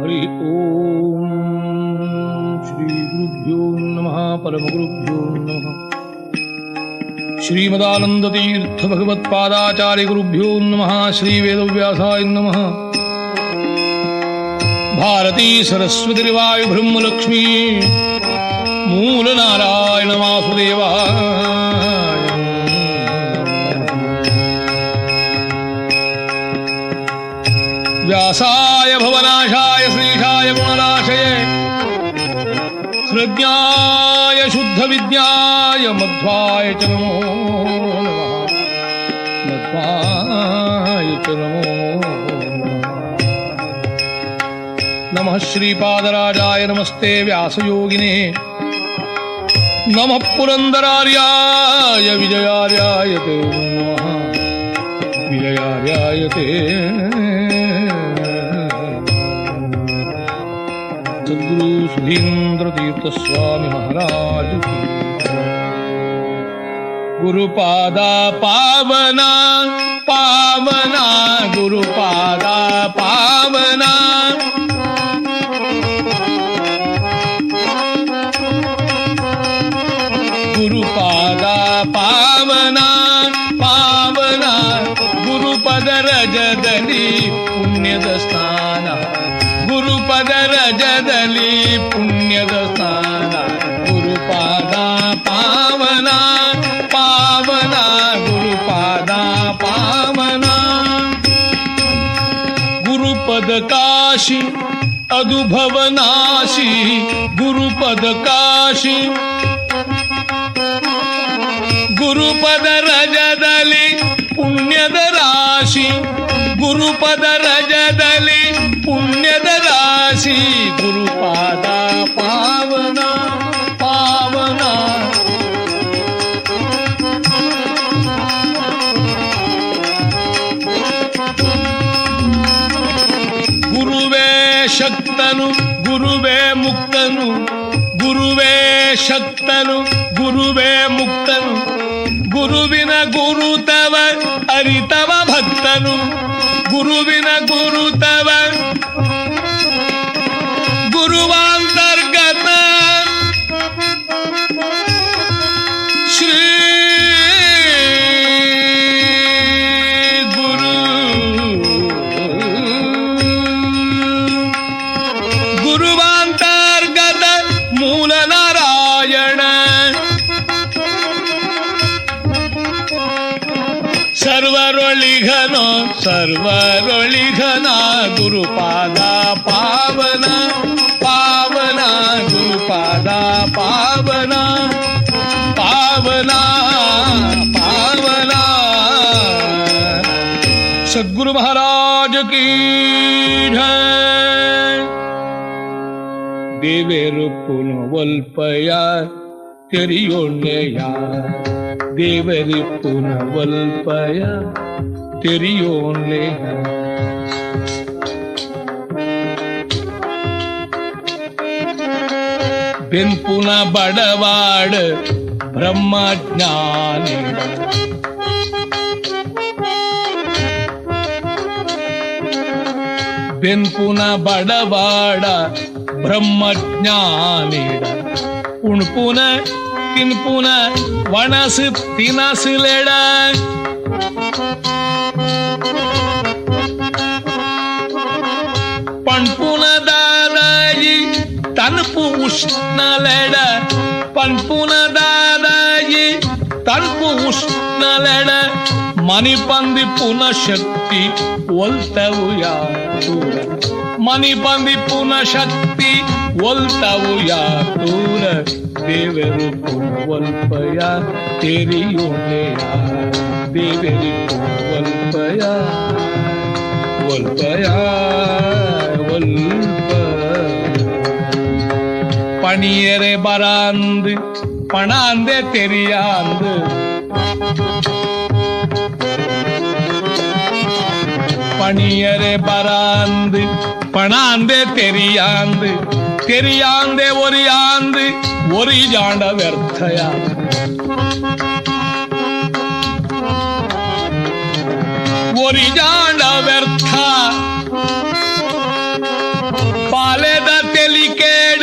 हरि ओम श्री गुरुभ्यो नमः, परमगुरुभ्यो नमः। श्रीमदानन्दतीर्थ भगवत्पादाचार्य गुरुभ्यो नमः, श्रीवेदव्यासाय नमः। भारती सरस्वतीर्वायु ब्रह्मलक्ष्मी, मूलनारायण वासुदेवाय व्यासाय भवनाशाय, श्रीशाय गुणनाशये। हृद्याय शुद्धविद्याय, मध्वाय च नमो मध्वाय च नमः। नमः श्रीपादराजाय, नमस्ते व्यासयोगिने। नमः पुरन्दरार्याय, विजयार्याय ते नमः। विजयार्याय ते सद्गुरु सुधींद्र तीर्थ स्वामी महाराज गुरुपादा पावना पावना गुरुपादा पावना गुरुपादा पावना पावना गुरुपद रजदली पुण्यदस्ता ಸ್ನಾನ ಪುಣ್ಯದ ಸ್ಥಾನ, ಗುರುಪಾದ ಪಾವನ ಪಾವನ, ಗುರುಪಾದ ಪಾವನ. ಗುರುಪದ ಕಾಶಿ, ಅದು ಭವನಾಶಿ, ಗುರುಪದ ಕಾಶಿ. ಗುರುಪದ ರಜದಲ್ಲಿ ಪುಣ್ಯದ ರಾಶಿ, ಗುರುಪದ ರಜದಲ್ಲಿ ರಾಶಿ ಗುರುಪಾದ ಪಾವನ ಪಾವನ ಗುರುವೇ ಶಕ್ತನು ಗುರುವೇ ಮುಕ್ತನು ಗುರುವೇ ಶಕ್ತನು ಗುರುವೇ ಮುಕ್ತನು ಗುರುವಿನ ಗುರುತವ ಅರಿತವ ಭಕ್ತನು ಗುರುವಿನ ಗುರುತವ ಸರ್ವರೊಳಿಘನೋ ಸರ್ವರೊಳಿಘನ ಗುರುಪಾದ ಪಾವನ ಪಾವನ ಗುರುಪಾದ ಪಾವನ ಪಾವನ ಪಾವನ ಸದ್ಗುರು ಮಹಾರಾಜ ಕೀ ಜಯ ದೇವೇರು ಪುನವಲ್ಪಯ ತೆರೆಯೋಣ್ಯಯ ದೇವರಿ ಪುನವಲ್ಪಯ ತೆರೆಯೋಣ್ಯಯ ಬೆನ್ಪುನ ಬಡವಾಡ ಬ್ರಹ್ಮಜ್ಞಾನಿ ಬೆನ್ಪುನ ಬಡವಾಡ ಬ್ರಹ್ಮಜ್ಞಾನಿಡ ಉಣ್ಪುನ ತಿನ್ಪುನ ವಣಸು ತಿನಸುಲೆಡ ಉಷ್ಣಲೆಡ ಪಣ್ಪುನ ದಾದಾಯಿ ತನ್ಪು ಉಷ್ಣಲೆಡ ಮನಿ ಪಂದಿ ಪುನ ಶಕ್ತಿ ಒಲ್ತವು ಯಾತೂರ ಮನಿ ಪಂದಿ ಪುನ ಶಕ್ತಿ ಒಲ್ತವು ಯಾತೂರ ದೇವರು ಪುನವಲ್ಪಯ ತೆರಿಯೋಣೆಯ ದೇವರಿ ಪುನವಲ್ಪಯ ಒಲ್ಪಯ ಒಲ್ಪ பணியரே பராந்து பணாந்தே தெரியாந்து. பணியரே பராந்து பணாந்தே தெரியாந்து. தெரியாந்தே ஒரு யாந்து ஒரு ஜாண்ட வெர்த்தையா. ஒரு ஜாண்ட வெர்த்தா. பாலேத தெளிக்கேடு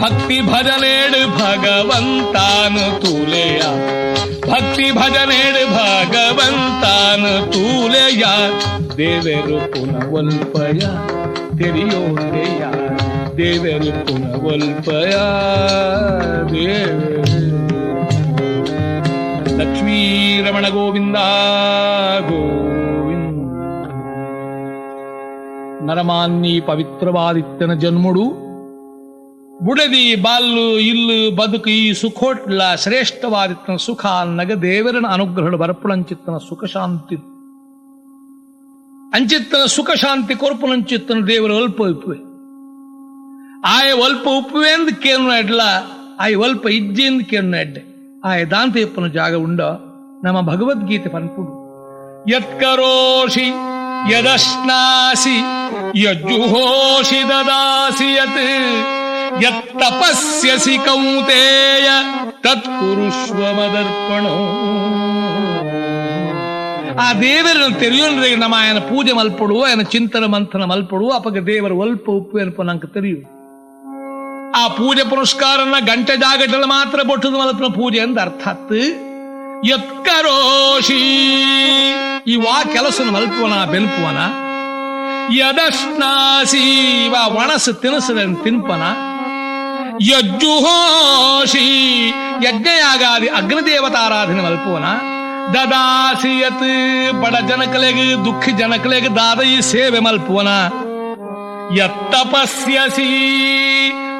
ಭಕ್ತಿ ಭಜನೇಡು ಭಗವಂತಾನು ತೂಲೆಯ ಭಕ್ತಿ ಭಜನೇಡು ಭಗವಂತಾನು ತೂಲೆಯ ದೇವರು ಪುನವಲ್ಪಯ ತೆರೆಯೋದೆಯ ದೇವರು ಪುನವಲ್ಪಯ ದೇವರು ಲಕ್ಷ್ಮೀರಮಣ ಗೋವಿಂದ ಗೋವಿಂದ ನರಮಾನ್ನಿ ಪವಿತ್ರವಾದಿತ್ತನ ಜನ್ಮುಡು ಬುಡದಿ ಬಾಲ್ಲು, ಇಲ್ಲು, ಬದುಕು ಈ ಸುಖೋಟ್ಲ ಶ್ರೇಷ್ಠವಾದಿತ್ತನ ಸುಖ ನಗ ದೇವರನ ಅನುಗ್ರಹಗಳು ಬರಪುಳಂಚಿತ್ತನ ಸುಖ ಶಾಂತಿ. ಅಂಚಿತ್ತನ ಸುಖ ಶಾಂತಿ ಕೊರ್ಪುಲಂಚಿತ್ತನ ದೇವರು ಅಲ್ಪ ಉಪ್ಪುವೆ. ಆಯ ಒಲ್ಪ ಉಪ್ಪುವೆ ಅಂದ್ ಕೇನು ಎಡ್ಲ ಆಯ ಅಲ್ಪ ಇಜ್ಜಿಂದ ಕೇನು ಎಡ್ಡೆ ಆಯ ದಾಂತ ಎಪ್ಪನ ಜಾಗ ಉಂಡ ನಮ್ಮ ಭಗವದ್ಗೀತೆ ಪನ್ಪುಡು. ಯತ್ಕರೋಷಿ ಯದಶ್ನಾಸಿ ಯಜ್ಜುಹೋಷಿ ದದಾಸಿ ಯತ್ यत्तपस्यसि कौन्तेय தத்குருஷ்வ ಆ ದೇವರನ್ನು ತೆರೆಯೋನ್ರಿ ನಮ್ಮ ಆಯನ ಪೂಜೆ ಮಲ್ಪಡುವ ಆಯನ ಚಿಂತನ ಮಂಥನ ಮಲ್ಪಡುವ ಅಪಗ ದೇವರ ಒಲ್ಪ ಉಪ್ಪು ಎನ್ಪ ನಂಗೆ ತೆರೆಯು ಆ ಪೂಜೆ ಪುರಸ್ಕಾರನ ಗಂಟೆ ಜಾಗಟಲ್ಲಿ ಮಾತ್ರ ಬೊಟ್ಟದ ಮಲ್ಪನ ಪೂಜೆ ಅಂತ ಅರ್ಥಾತ್ ಎತ್ಕರೋಷಿ ಇವಾ ಕೆಲಸನ ಮಲ್ಪುವನ ಬೆನ್ಪುವನ ಯದಶ್ನಾಸಿ ವಾ ಒಣಸು ತಿನಸದ ತಿನ್ಪನ ಯಜ್ಜುಹೋಷಿ ಯಜ್ಞಯಾಗಾದಿ ಅಗ್ನಿದೇವತಾರಾಧನೆ ಮಲ್ಪೋನ ದದಾಸಿಯತ್ ಬಡ ಜನಕಲೆಗೆ ದುಃಖ ಜನಕಲೆಗೆ ದಾದ ಈ ಸೇವೆ ಮಲ್ಪೋನ ಯತ್ತಪಸ್ಯಸಿ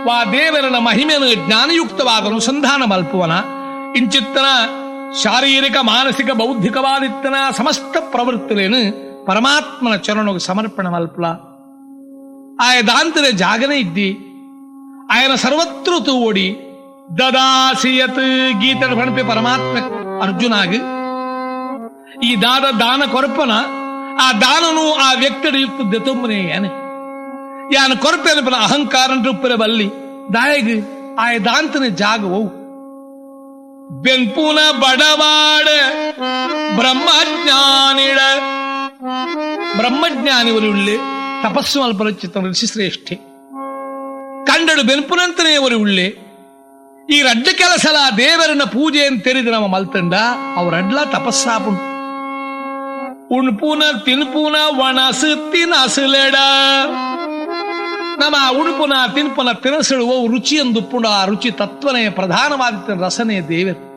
ವಾ ದೇವರನ ಮಹಿಮೆಯನ್ನು ಜ್ಞಾನಯುಕ್ತವಾದ ಅನುಸಂಧಾನ ಮಲ್ಪುವನ. ಇಂಚಿತ್ತನ ಶಾರೀರಿಕ, ಮಾನಸಿಕ, ಬೌದ್ಧಿಕವಾದಿತ್ತನ ಸಮಸ್ತ ಪ್ರವೃತ್ತಿಲೇನು ಪರಮಾತ್ಮನ ಚರಣಕ್ಕೆ ಸಮರ್ಪಣೆ ಮಲ್ಪಲ. ಆಯ ದಾಂತರ ಜಾಗನೇ ಇದ್ದಿ ఆయన சர்வత్ரு ஓடி దదాసియత్ గీతను పంపే పరమాత్మ అర్జునాగి ఈ ದಾದ దాన కొరపన ఆ దానను ಆ ವ್ಯಕ್ತಿಯ ಯುಕ್ತದತುಮ್ಮನೆ అని ಯಾನ ಕೊರಪೆನ ಪಲ ಅಹಂಕಾರ ಉಪ್ಪರೆ ಬಲ್ಲಿ, ದಾಯಗ್ ಆಯ ದಾಂತನ ಜಾಗವು ಬೆನ್ಪುನ ಬಡವಾಡ ಬ್ರಹ್ಮಜ್ಞಾನಿಳ. ಬ್ರಹ್ಮಜ್ಞಾನಿ ಒಲಿಯುಳ್ಳೆ ತಪಸ್ಸು ಅಲ್ಪರಚಿತ ಋಷಿಶ್ರೇಷ್ಠಿ ತಾಂಡಳು ಬೆಂಪುನಂತನೇ ಅವರು ಈ ರಡ್ಡ ಕೆಲಸಲ ದೇವರನ್ನ ಪೂಜೆ ತೆರಿದ ನಮ್ಮ ಮಲ್ತಂಡ ಅವ್ರಡ್ಲ ತಪಸ್ಸಾಪುಂಟು. ಉಣ್ಪುನ, ತಿನ್ಪುನ ಒಣಸು ತಿನಸುಲೆಡ. ನಮ್ಮ ಉಣ್ಪುನ, ತಿನ್ಪುನ, ತಿನಸುಳುವ ರುಚಿ ಪುಣ ಆ ರುಚಿ ತತ್ವನೇ ಪ್ರಧಾನವಾದಿತ್ತ ರಸನೇ ದೇವರು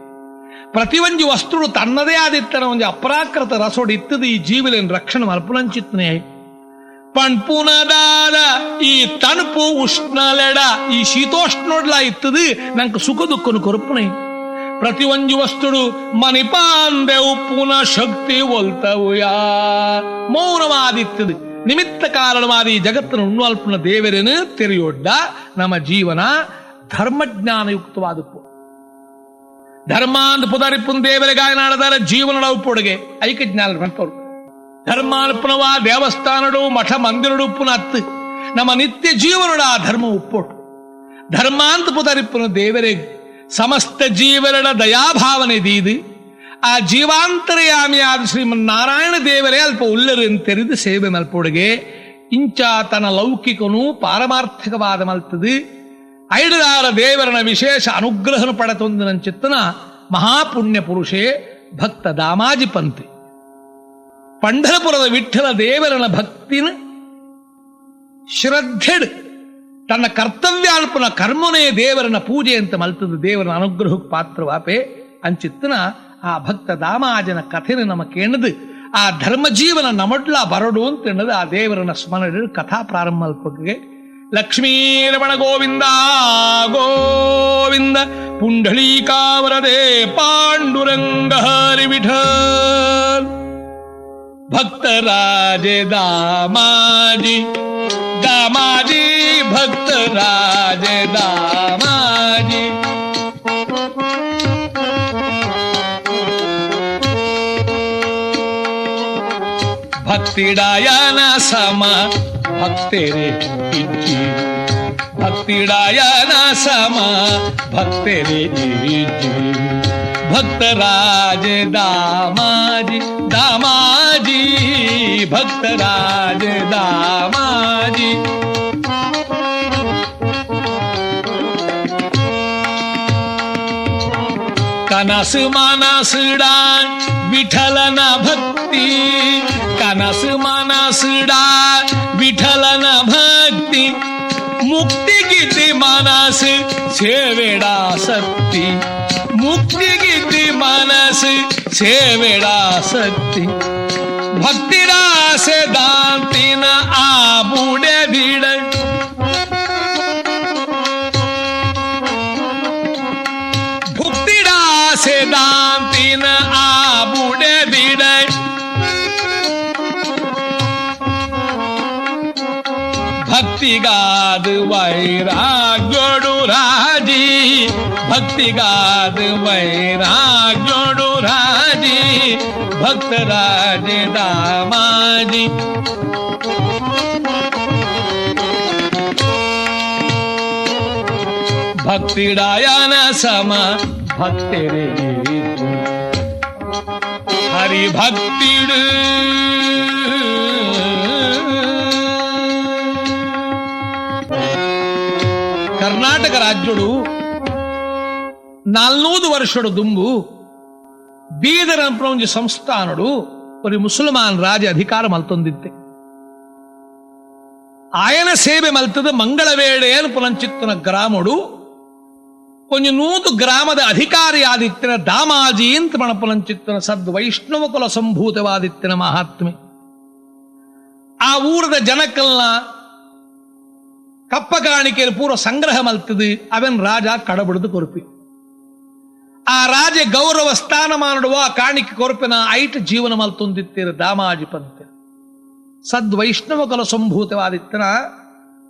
ಪ್ರತಿ ಒಂದು ವಸ್ತುಡು ತನ್ನದೇ ಆದಿತ್ತನ ಒಂದು ಅಪ್ರಾಕೃತ ರಸೋಡು ಇತ್ತದ ಈ ಜೀವನ ರಕ್ಷಣೆ ಮಲ್ಪುನಂಚಿತ್ತನೇ ಪಣ್ಪುನದಾದ ಈ ತಣುಪು ಉಷ್ಣಲೆಡ ಈ ಶೀತೋಷ್ಣೊಡ್ಲ ಇತ್ತದು? ನಂಗೆ ಸುಖ ದುಃಖನು ಪ್ರತಿ ಪ್ರತಿಯೊಂದು ವಸ್ತುಡು ಮನಿಪಾಂದೆ ಉಪ್ಪುನ ಶಕ್ತಿ ಒಲ್ತವು ಯಾ? ಮೌನವಾದಿತ್ತದು. ನಿಮಿತ್ತ ಕಾರಣವಾದ ಈ ಜಗತ್ತಿನ ಉಣ್ಣಲ್ಪನ ದೇವರೇನು ತೆರೆಯೊಡ್ಡ ನಮ್ಮ ಜೀವನ ಧರ್ಮಜ್ಞಾನಯುಕ್ತವಾದಪ್ಪು. ಧರ್ಮ ಅಂದ್ ದೇವರಿಗಾಯನಾಡದಾರ ದೇವರ ಗಾಯನಾಡದಾರ ಜೀವನದ ಉಪ್ಪೊಡಗೆ ಐಕ ಜ್ಞಾನ ಬಂತವ್ರು ಧರ್ಮಾರ್ಪಣವ ದೇವಸ್ಥಾನಡು, ಮಠ ಮಂದಿರಡು ಅತ್ತು ನಮ್ಮ ನಿತ್ಯ ಜೀವನಡ ಧರ್ಮ ಉಪ್ಪೊಟ್ಟು ಧರ್ಮಾಂತ ಪುದರಿಪ್ಪನ ದೇವರೇ ಸಮಸ್ತ ಜೀವರಡ ದಯಾಭಾವನೆ ದೀದು. ಆ ಜೀವಾಂತರಯಾಮಿಯಾದ ಶ್ರೀಮನ್ನಾರಾಯಣ ದೇವರೇ ಅಲ್ಪ ಉಲ್ಲರು ತೆರೆದು ಸೇವೆ ಮಲ್ಪೊಡುಗೆ. ಇಂಚ ತನ್ನ ಲೌಕಿಕನು ಪಾರಮಾರ್ಥಿಕವಾದ ಮಲ್ತದು. ಐಡದಾರ ದೇವರನ ವಿಶೇಷ ಅನುಗ್ರಹನ ಪಡೆತೊಂದು ನನ್ನ ಚಿತ್ತನ ಮಹಾಪುಣ್ಯ ಪುರುಷೇ ಭಕ್ತ ದಾಮಾಜಿ ಪಂಥಿ ಪಂಢರಪುರದ ವಿಠಲ ದೇವರನ ಭಕ್ತಿನ ಶ್ರದ್ಧೆಡ್ ತನ್ನ ಕರ್ತವ್ಯಾಲ್ಪನ ಕರ್ಮನೇ ದೇವರನ ಪೂಜೆ ಅಂತ ಮಲ್ತದ ದೇವರನ ಅನುಗ್ರಹಕ್ಕೆ ಪಾತ್ರವಾಪೆ ಅಂಚಿತ್ತನ ಆ ಭಕ್ತ ದಾಮಾಜನ ಕಥೆನ ನಮ್ಮ ಕೇಣದು ಆ ಧರ್ಮ ಜೀವನ ನಮಡ್ಲ ಬರಡು ಅಂತ ಆ ದೇವರನ ಸ್ಮರಣೆ ಕಥಾ ಪ್ರಾರಂಭ ಅಲ್ಪಕ್ಕೆ ಲಕ್ಷ್ಮೀರಮಣ ಗೋವಿಂದ ಗೋವಿಂದ ಪುಂಡಳೀಕಾವರದೆ ಪಾಂಡುರಂಗ भक्त राज दामाजी। दामाजी, भक्त राज दामाजी। भक्ति डायाना समा भक्तेरे इच्छी भक्ति डायाना समा भक्तेरे इच्छी भक्तराज दा मा भक्तराज दा मा कनसमानस विठलन भक्ति कनसमानसार विठलन भक्ति। मुक्ति गीते मानस सेवेडा शक्ति। मुक्ति ಮುಕ್ತಿಗಿತಿ ಮನಸ್ಸು ಸೇವೆಡಾ ಸಕ್ತಿ ಮುಕ್ತಿಗಿತಿ ಮನಸ್ಸು ಸೇವೆಡಾ ಸಕ್ತಿ ಭಕ್ತಿರಾಸೆ ದಾಂತಿನ ಆ ಬುಡೆ ಬಿಡ ಭುಕ್ತಿರಾಸೆ ದಾಂತಿನ ಆ ಬುಡೆ ಬಿಡ ಭಕ್ತಿಗಾದ ವೈರಾಗ್ಯೋಡು ರಾಜಿ ಭಕ್ತಿಗಾದ ವೈರಾಗ್ಯೋಡು ರಾಜಿ ಭಕ್ತರಾಜ ದಾಮಾಜಿ ಭಕ್ತಿಡಾಯನ ಸಮ ಭಕ್ತಿರೇ ಹರಿ ಭಕ್ತಿಡು ಕರ್ನಾಟಕ ರಾಜ್ಯಡು ವರ್ಷಡು ದುಂಬು, ಬೀದರ ಒಂಜಿ ಸಂಸ್ಥಾನಡು ಒಂದು ಮುಸಲ್ಮಾನ್ ರಾಜ ಅಧಿಕಾರ ಮಲ್ತೊಂದಿತ್ತೆ. ಆಯನ ಸೇವೆ ಮಲ್ತದ ಮಂಗಳವೇಳೆ ಪುಲಂಚಿತ್ತನ ಗ್ರಾಮಡು ಕೊಂಚ ನೂತು ಗ್ರಾಮದ ಅಧಿಕಾರಿಯಾದಿತ್ತಿನ ದಾಮಾಜಿ ಅಂತ ಮಣಪುಲಂಚಿತ್ತನ ಸದ್ ವೈಷ್ಣವ ಕುಲ ಸಂಭೂತವಾದಿತ್ತಿನ ಮಹಾತ್ಮೆ. ಆ ಊರದ ಜನಕಲ್ನ ಕಪ್ಪ ಕಾಣಿಕೆಯಲ್ಲಿ ಪೂರ್ವ ಸಂಗ್ರಹ ಮಲ್ತದು, ಅವನ್ ರಾಜ ಕಡಬಿಡದು ಕೊರುಪಿ. ಆ ರಾಜ ಗೌರವ ಸ್ಥಾನ ಮಾಡುವ ಕಾಣಿಕೆ ಕೊರಪಿನ ಐಟ ಜೀವನ ಮಲ್ತೊಂದಿತ್ತೀರ ದಾಮಾಜಿ ಪಂತೆ ಸದ್ವೈಷ್ಣವ ಕಲ ಸಂಭೂತವಾದಿತ್ತನ,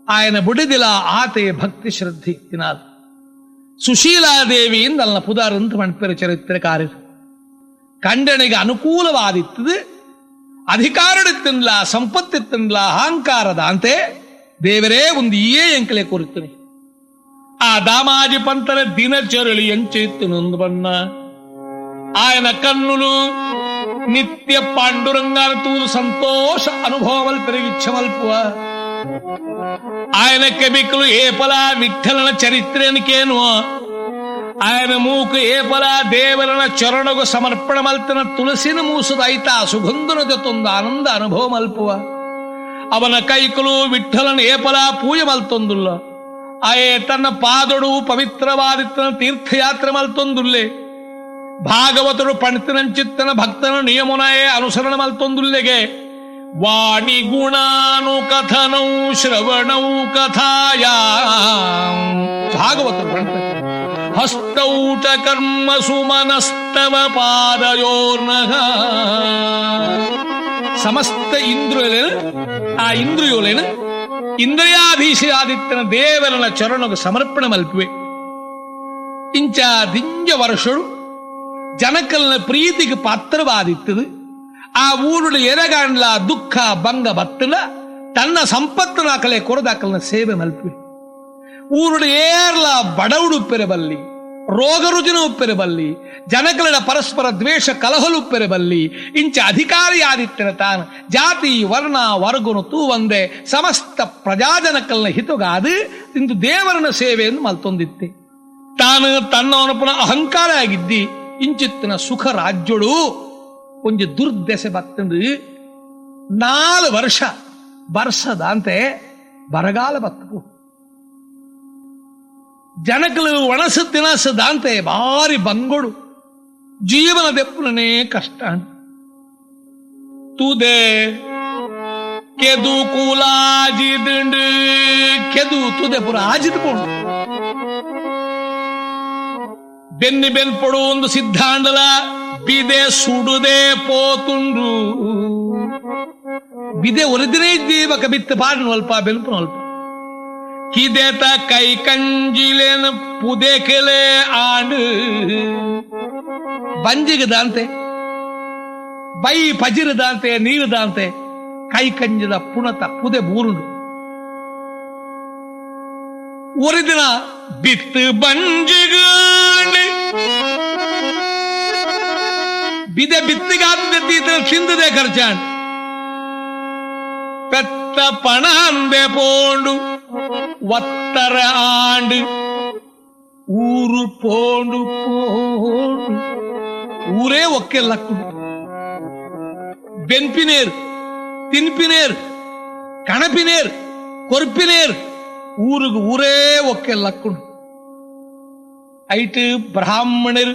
ಆಯನ ಬುಡಿದಿಲ ಆತೆ ಭಕ್ತಿ ಶ್ರದ್ಧೆ ಇತ್ತಿನಾಲ್ ಸುಶೀಲಾದೇವಿಯಿಂದ ಅಲ್ಲ ಪುದಾರಂತ ಮಣ್ಪೆರ ಚರಿತ್ರೆ ಕಾರ್ಯ ಖಂಡನೆಗೆ ಅನುಕೂಲವಾದಿತ್ತದು, ಅಧಿಕಾರಡಿತ್ತಿನ್ಲ, ಸಂಪತ್ತಿತ್ತಿನ್ಲ, ಅಹಂಕಾರದ ಅಂತೆ ದೇವರೇ ಒಂದು ಈಯೇ ಎಂಕಲೆ ಕೊರುತ್ತನೆ. ಆ దామాజి పంతన దినచరులు ఎంచేత్తునందు బన్న ఆయన కన్నులు నిత్య పాండురంగాన తూదు సంతోష అనుభవములు పెరిగిచ్చమల్పువ ఆయన కెమికలు ఏపల విఠలన చరిత్రేనికేను ఆయన ಮೂಕು ಏಪಲ ದೇವರನ ಚರಣಗು ಸಮರ್ಪಣ ಮಲ್ತನ ತುಳಸಿನ ಮೂಸುದ ಐತ ಸುಗಂಧನದ ತೊಂದು ಆನಂದ ಅನುಭವ ಮಲ್ಪುವ ಅವನ ಕೈಕಲು ವಿಠಲನ ಏಪಲ ಪೂಜೆ ಮಲ್ತೊಂದುಲ್ಲ ಆಯೇ ತನ್ನ ಪಾದೊಡು ಪವಿತ್ರವಾದಿತ್ತನ ತೀರ್ಥಯಾತ್ರೆ ಮಲ್ತೊಂದುಲ್ಲೆ. ಭಾಗವತರು ಪಣಿತನಂಚಿತ್ತನ ಭಕ್ತನ ನಿಯಮನಯೇ ಅನುಸರಣ ಮಲ್ತೊಂದುಲ್ಲೆಗೆ. ವಾಣಿ ಗುಣಾನು ಕಥನೌ ಶ್ರವಣೌ ಕಥಾಯ. ಭಾಗವತರು ಹಸ್ತೌಟ ಕರ್ಮ ಸುಮನಸ್ತವ ಪಾದಯೋರ್ನ. ಸಮಸ್ತ ಇಂದ್ರಿಯಲೇನು? ಆ ಇಂದ್ರಿಯೋಲೇನು? ಇಂದ್ರಿಯಾಧೀಶಾದಿತ್ಯನ ದೇವರನ ಚರಣಗ ಸಮರ್ಪಣೆ ಮಲ್ಪುವೆ. ಇಂಚ ದಿಂಜ ವರ್ಷಳು ಜನಕಲ್ನ ಪ್ರೀತಿಗೆ ಪಾತ್ರವಾದಿತ್ತದು. ಆ ಊರುಡ ಎರಗಾಣ್ಲ ದುಃಖ ಭಂಗ ಬತ್ತಲ ತನ್ನ ಸಂಪತ್ತಿನ ಕಲೆ ಕೊರದಾಕಲ್ನ ಸೇವೆ ಮಲ್ಪುವೆ. ಊರುಡ ಏರ್ಲ ಬಡವುಡು ಪೆರಬಲ್ಲಿ ರೋಗ ರುಜಿನ ಉಪ್ಪೆರಬಲ್ಲಿ ಜನಗಳ ಪರಸ್ಪರ ದ್ವೇಷ ಕಲಹಲು ಉಪ್ಪೆರಬಲ್ಲಿ ಇಂಚ ಅಧಿಕಾರಿಯಾದಿತ್ತನ ತಾನು ಜಾತಿ, ವರ್ಣ, ವರ್ಗನು ತೂ ಒಂದೇ, ಸಮಸ್ತ ಪ್ರಜಾಜನಕಲ್ನ ಹಿತಗಾದು ಇಂದು ದೇವರನ ಸೇವೆಯನ್ನು ಮಲ್ತೊಂದಿತ್ತೆ. ತಾನು ತನ್ನವನ ಪುನಃ ಅಹಂಕಾರ ಆಗಿದ್ದಿ ಇಂಚಿತ್ತಿನ ಸುಖ ರಾಜ್ಯಳು ಒಂದು ದುರ್ದೆಸೆ ಬತ್ತಂದು ನಾಲ್ ವರ್ಷ ಬರ್ಸದಂತೆ ಬರಗಾಲ ಬತ್ತು ಜನಕಲು ಒಣಸು ತಿನಸದಂತೆ ಭಾರಿ ಬಂಗೊಡು. ಜೀವನ ದೆಪ್ಪನೇ ಕಷ್ಟ. ತುದೆ ಕೆದು ಕೂಲಾಜಿದಂಡು ಕೆದು ತುದೆ ಪುರ ಆಜಿದ್ಕೊಂಡು ಬೆನ್ನಿ ಬೆನ್ಪಡು ಒಂದು ಸಿದ್ಧಾಂಡಲ, ಬಿದೆ ಸುಡುದೆ ಪೋತುಂಡು. ಬಿದೆ ಒಲಿದಿನೇ ಇದ್ದೀವಕ ಬಿತ್ತು ಪಾಡಿನ ಅಲ್ಪ ಬೆನ್ಪು ಅಲ್ಪ ಕಿದೆತ ಕೈ ಕಂಜಿಲೆನ ಪುದೆ ಕೆಲೆ ಆಂಡು ಬಂಜಿಗದಂತೆ ಬೈ ಪಜಿರದಂತೆ ನೀರದಂತೆ ಕೈ ಕಂಜದ ಪುಣತ ಪುದೆ ಬೂರುಂಡು ಒರಿದಿನ ಬಿತ್ತು ಬಂಜಿಗಂಡು ಬಿದೆ ಬಿತ್ತಿಗಾದ ಚಿಂದದೆ ಖರ್ಚಾಂಡ್ பெத்த பணாந்தே போண்டு வத்தர ஆண்டு ஊரு போண்டு போண்டு ಊರೇ ಒಕ್ಕೆಲ್ಲ ಬೆನ್ಪಿನೇರ್ ತಿನ್ಪಿನೇರ್ ಕಣಪಿನೇರ್ ಕೊರ್ಪಿನೇರ್ ಊರಿಗೆ ಊರೇ ಒಕ್ಕೆಲ್ಲ ಐಟ್ ಬ್ರಾಹ್ಮಣರು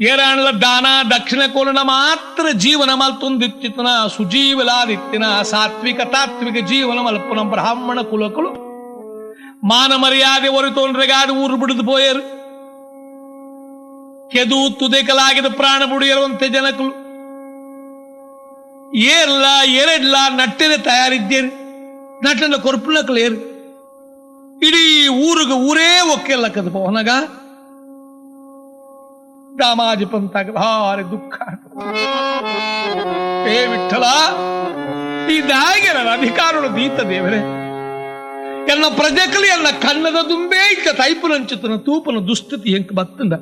ಏರಾಣಲ ದಾನ, ದಕ್ಷಿಣ ಕೊರಣ ಮಾತ್ರ ಜೀವನ ಮಲ್ತೊಂದಿತ್ತಿನ ಸುಜೀವಲಾದಿತ್ತಿನ ಸಾತ್ವಿಕ ತಾತ್ವಿಕ ಜೀವನ ಮಲ್ಪನ ಬ್ರಾಹ್ಮಣ ಕುಲಕುಲು. ಮಾನ ಮರ್ಯಾದೆ ಒರಿತೋನ್ರಿಗಾದ ಊರು ಬಿಡಿದು ಪೋಯರು. ಕೆದು ತುದೆಕಲಾಗಿದ ಪ್ರಾಣ ಬುಡಿಯರುವಂತೆ ಜನಕುಲು. ಏರ್ಲ ಎರಡ್ಲ ನಟ್ಟಿನ ತಯಾರಿದ್ದೇರಿ. ನಟನ ಕೊರ್ಪುಲಕಲೇರು ಇಡೀ ಊರಿಗೆ ಊರೇ ಒಕ್ಕೆಲ್ಲಕ್ಕದ ಪವನಗ ದಾಮಾಜಿ ಪಂತಾಗ ಭಾರಿ ದುಃಖ. ಏ ವಿಠಲ ಇದಾಗೆ ನನ್ನ ಅಧಿಕಾರಗಳು ದೀತ ದೇವರೇ. ಎನ್ನ ಪ್ರಜೆಕಲು ಎನ್ನ ದುಂಬೇ ಇಕ್ಕ ತೈಪುನಂಚಿತನ ತೂಪನ ದುಸ್ಥಿತಿ ಹೆಂಕ್ ಬತ್ತಂದ.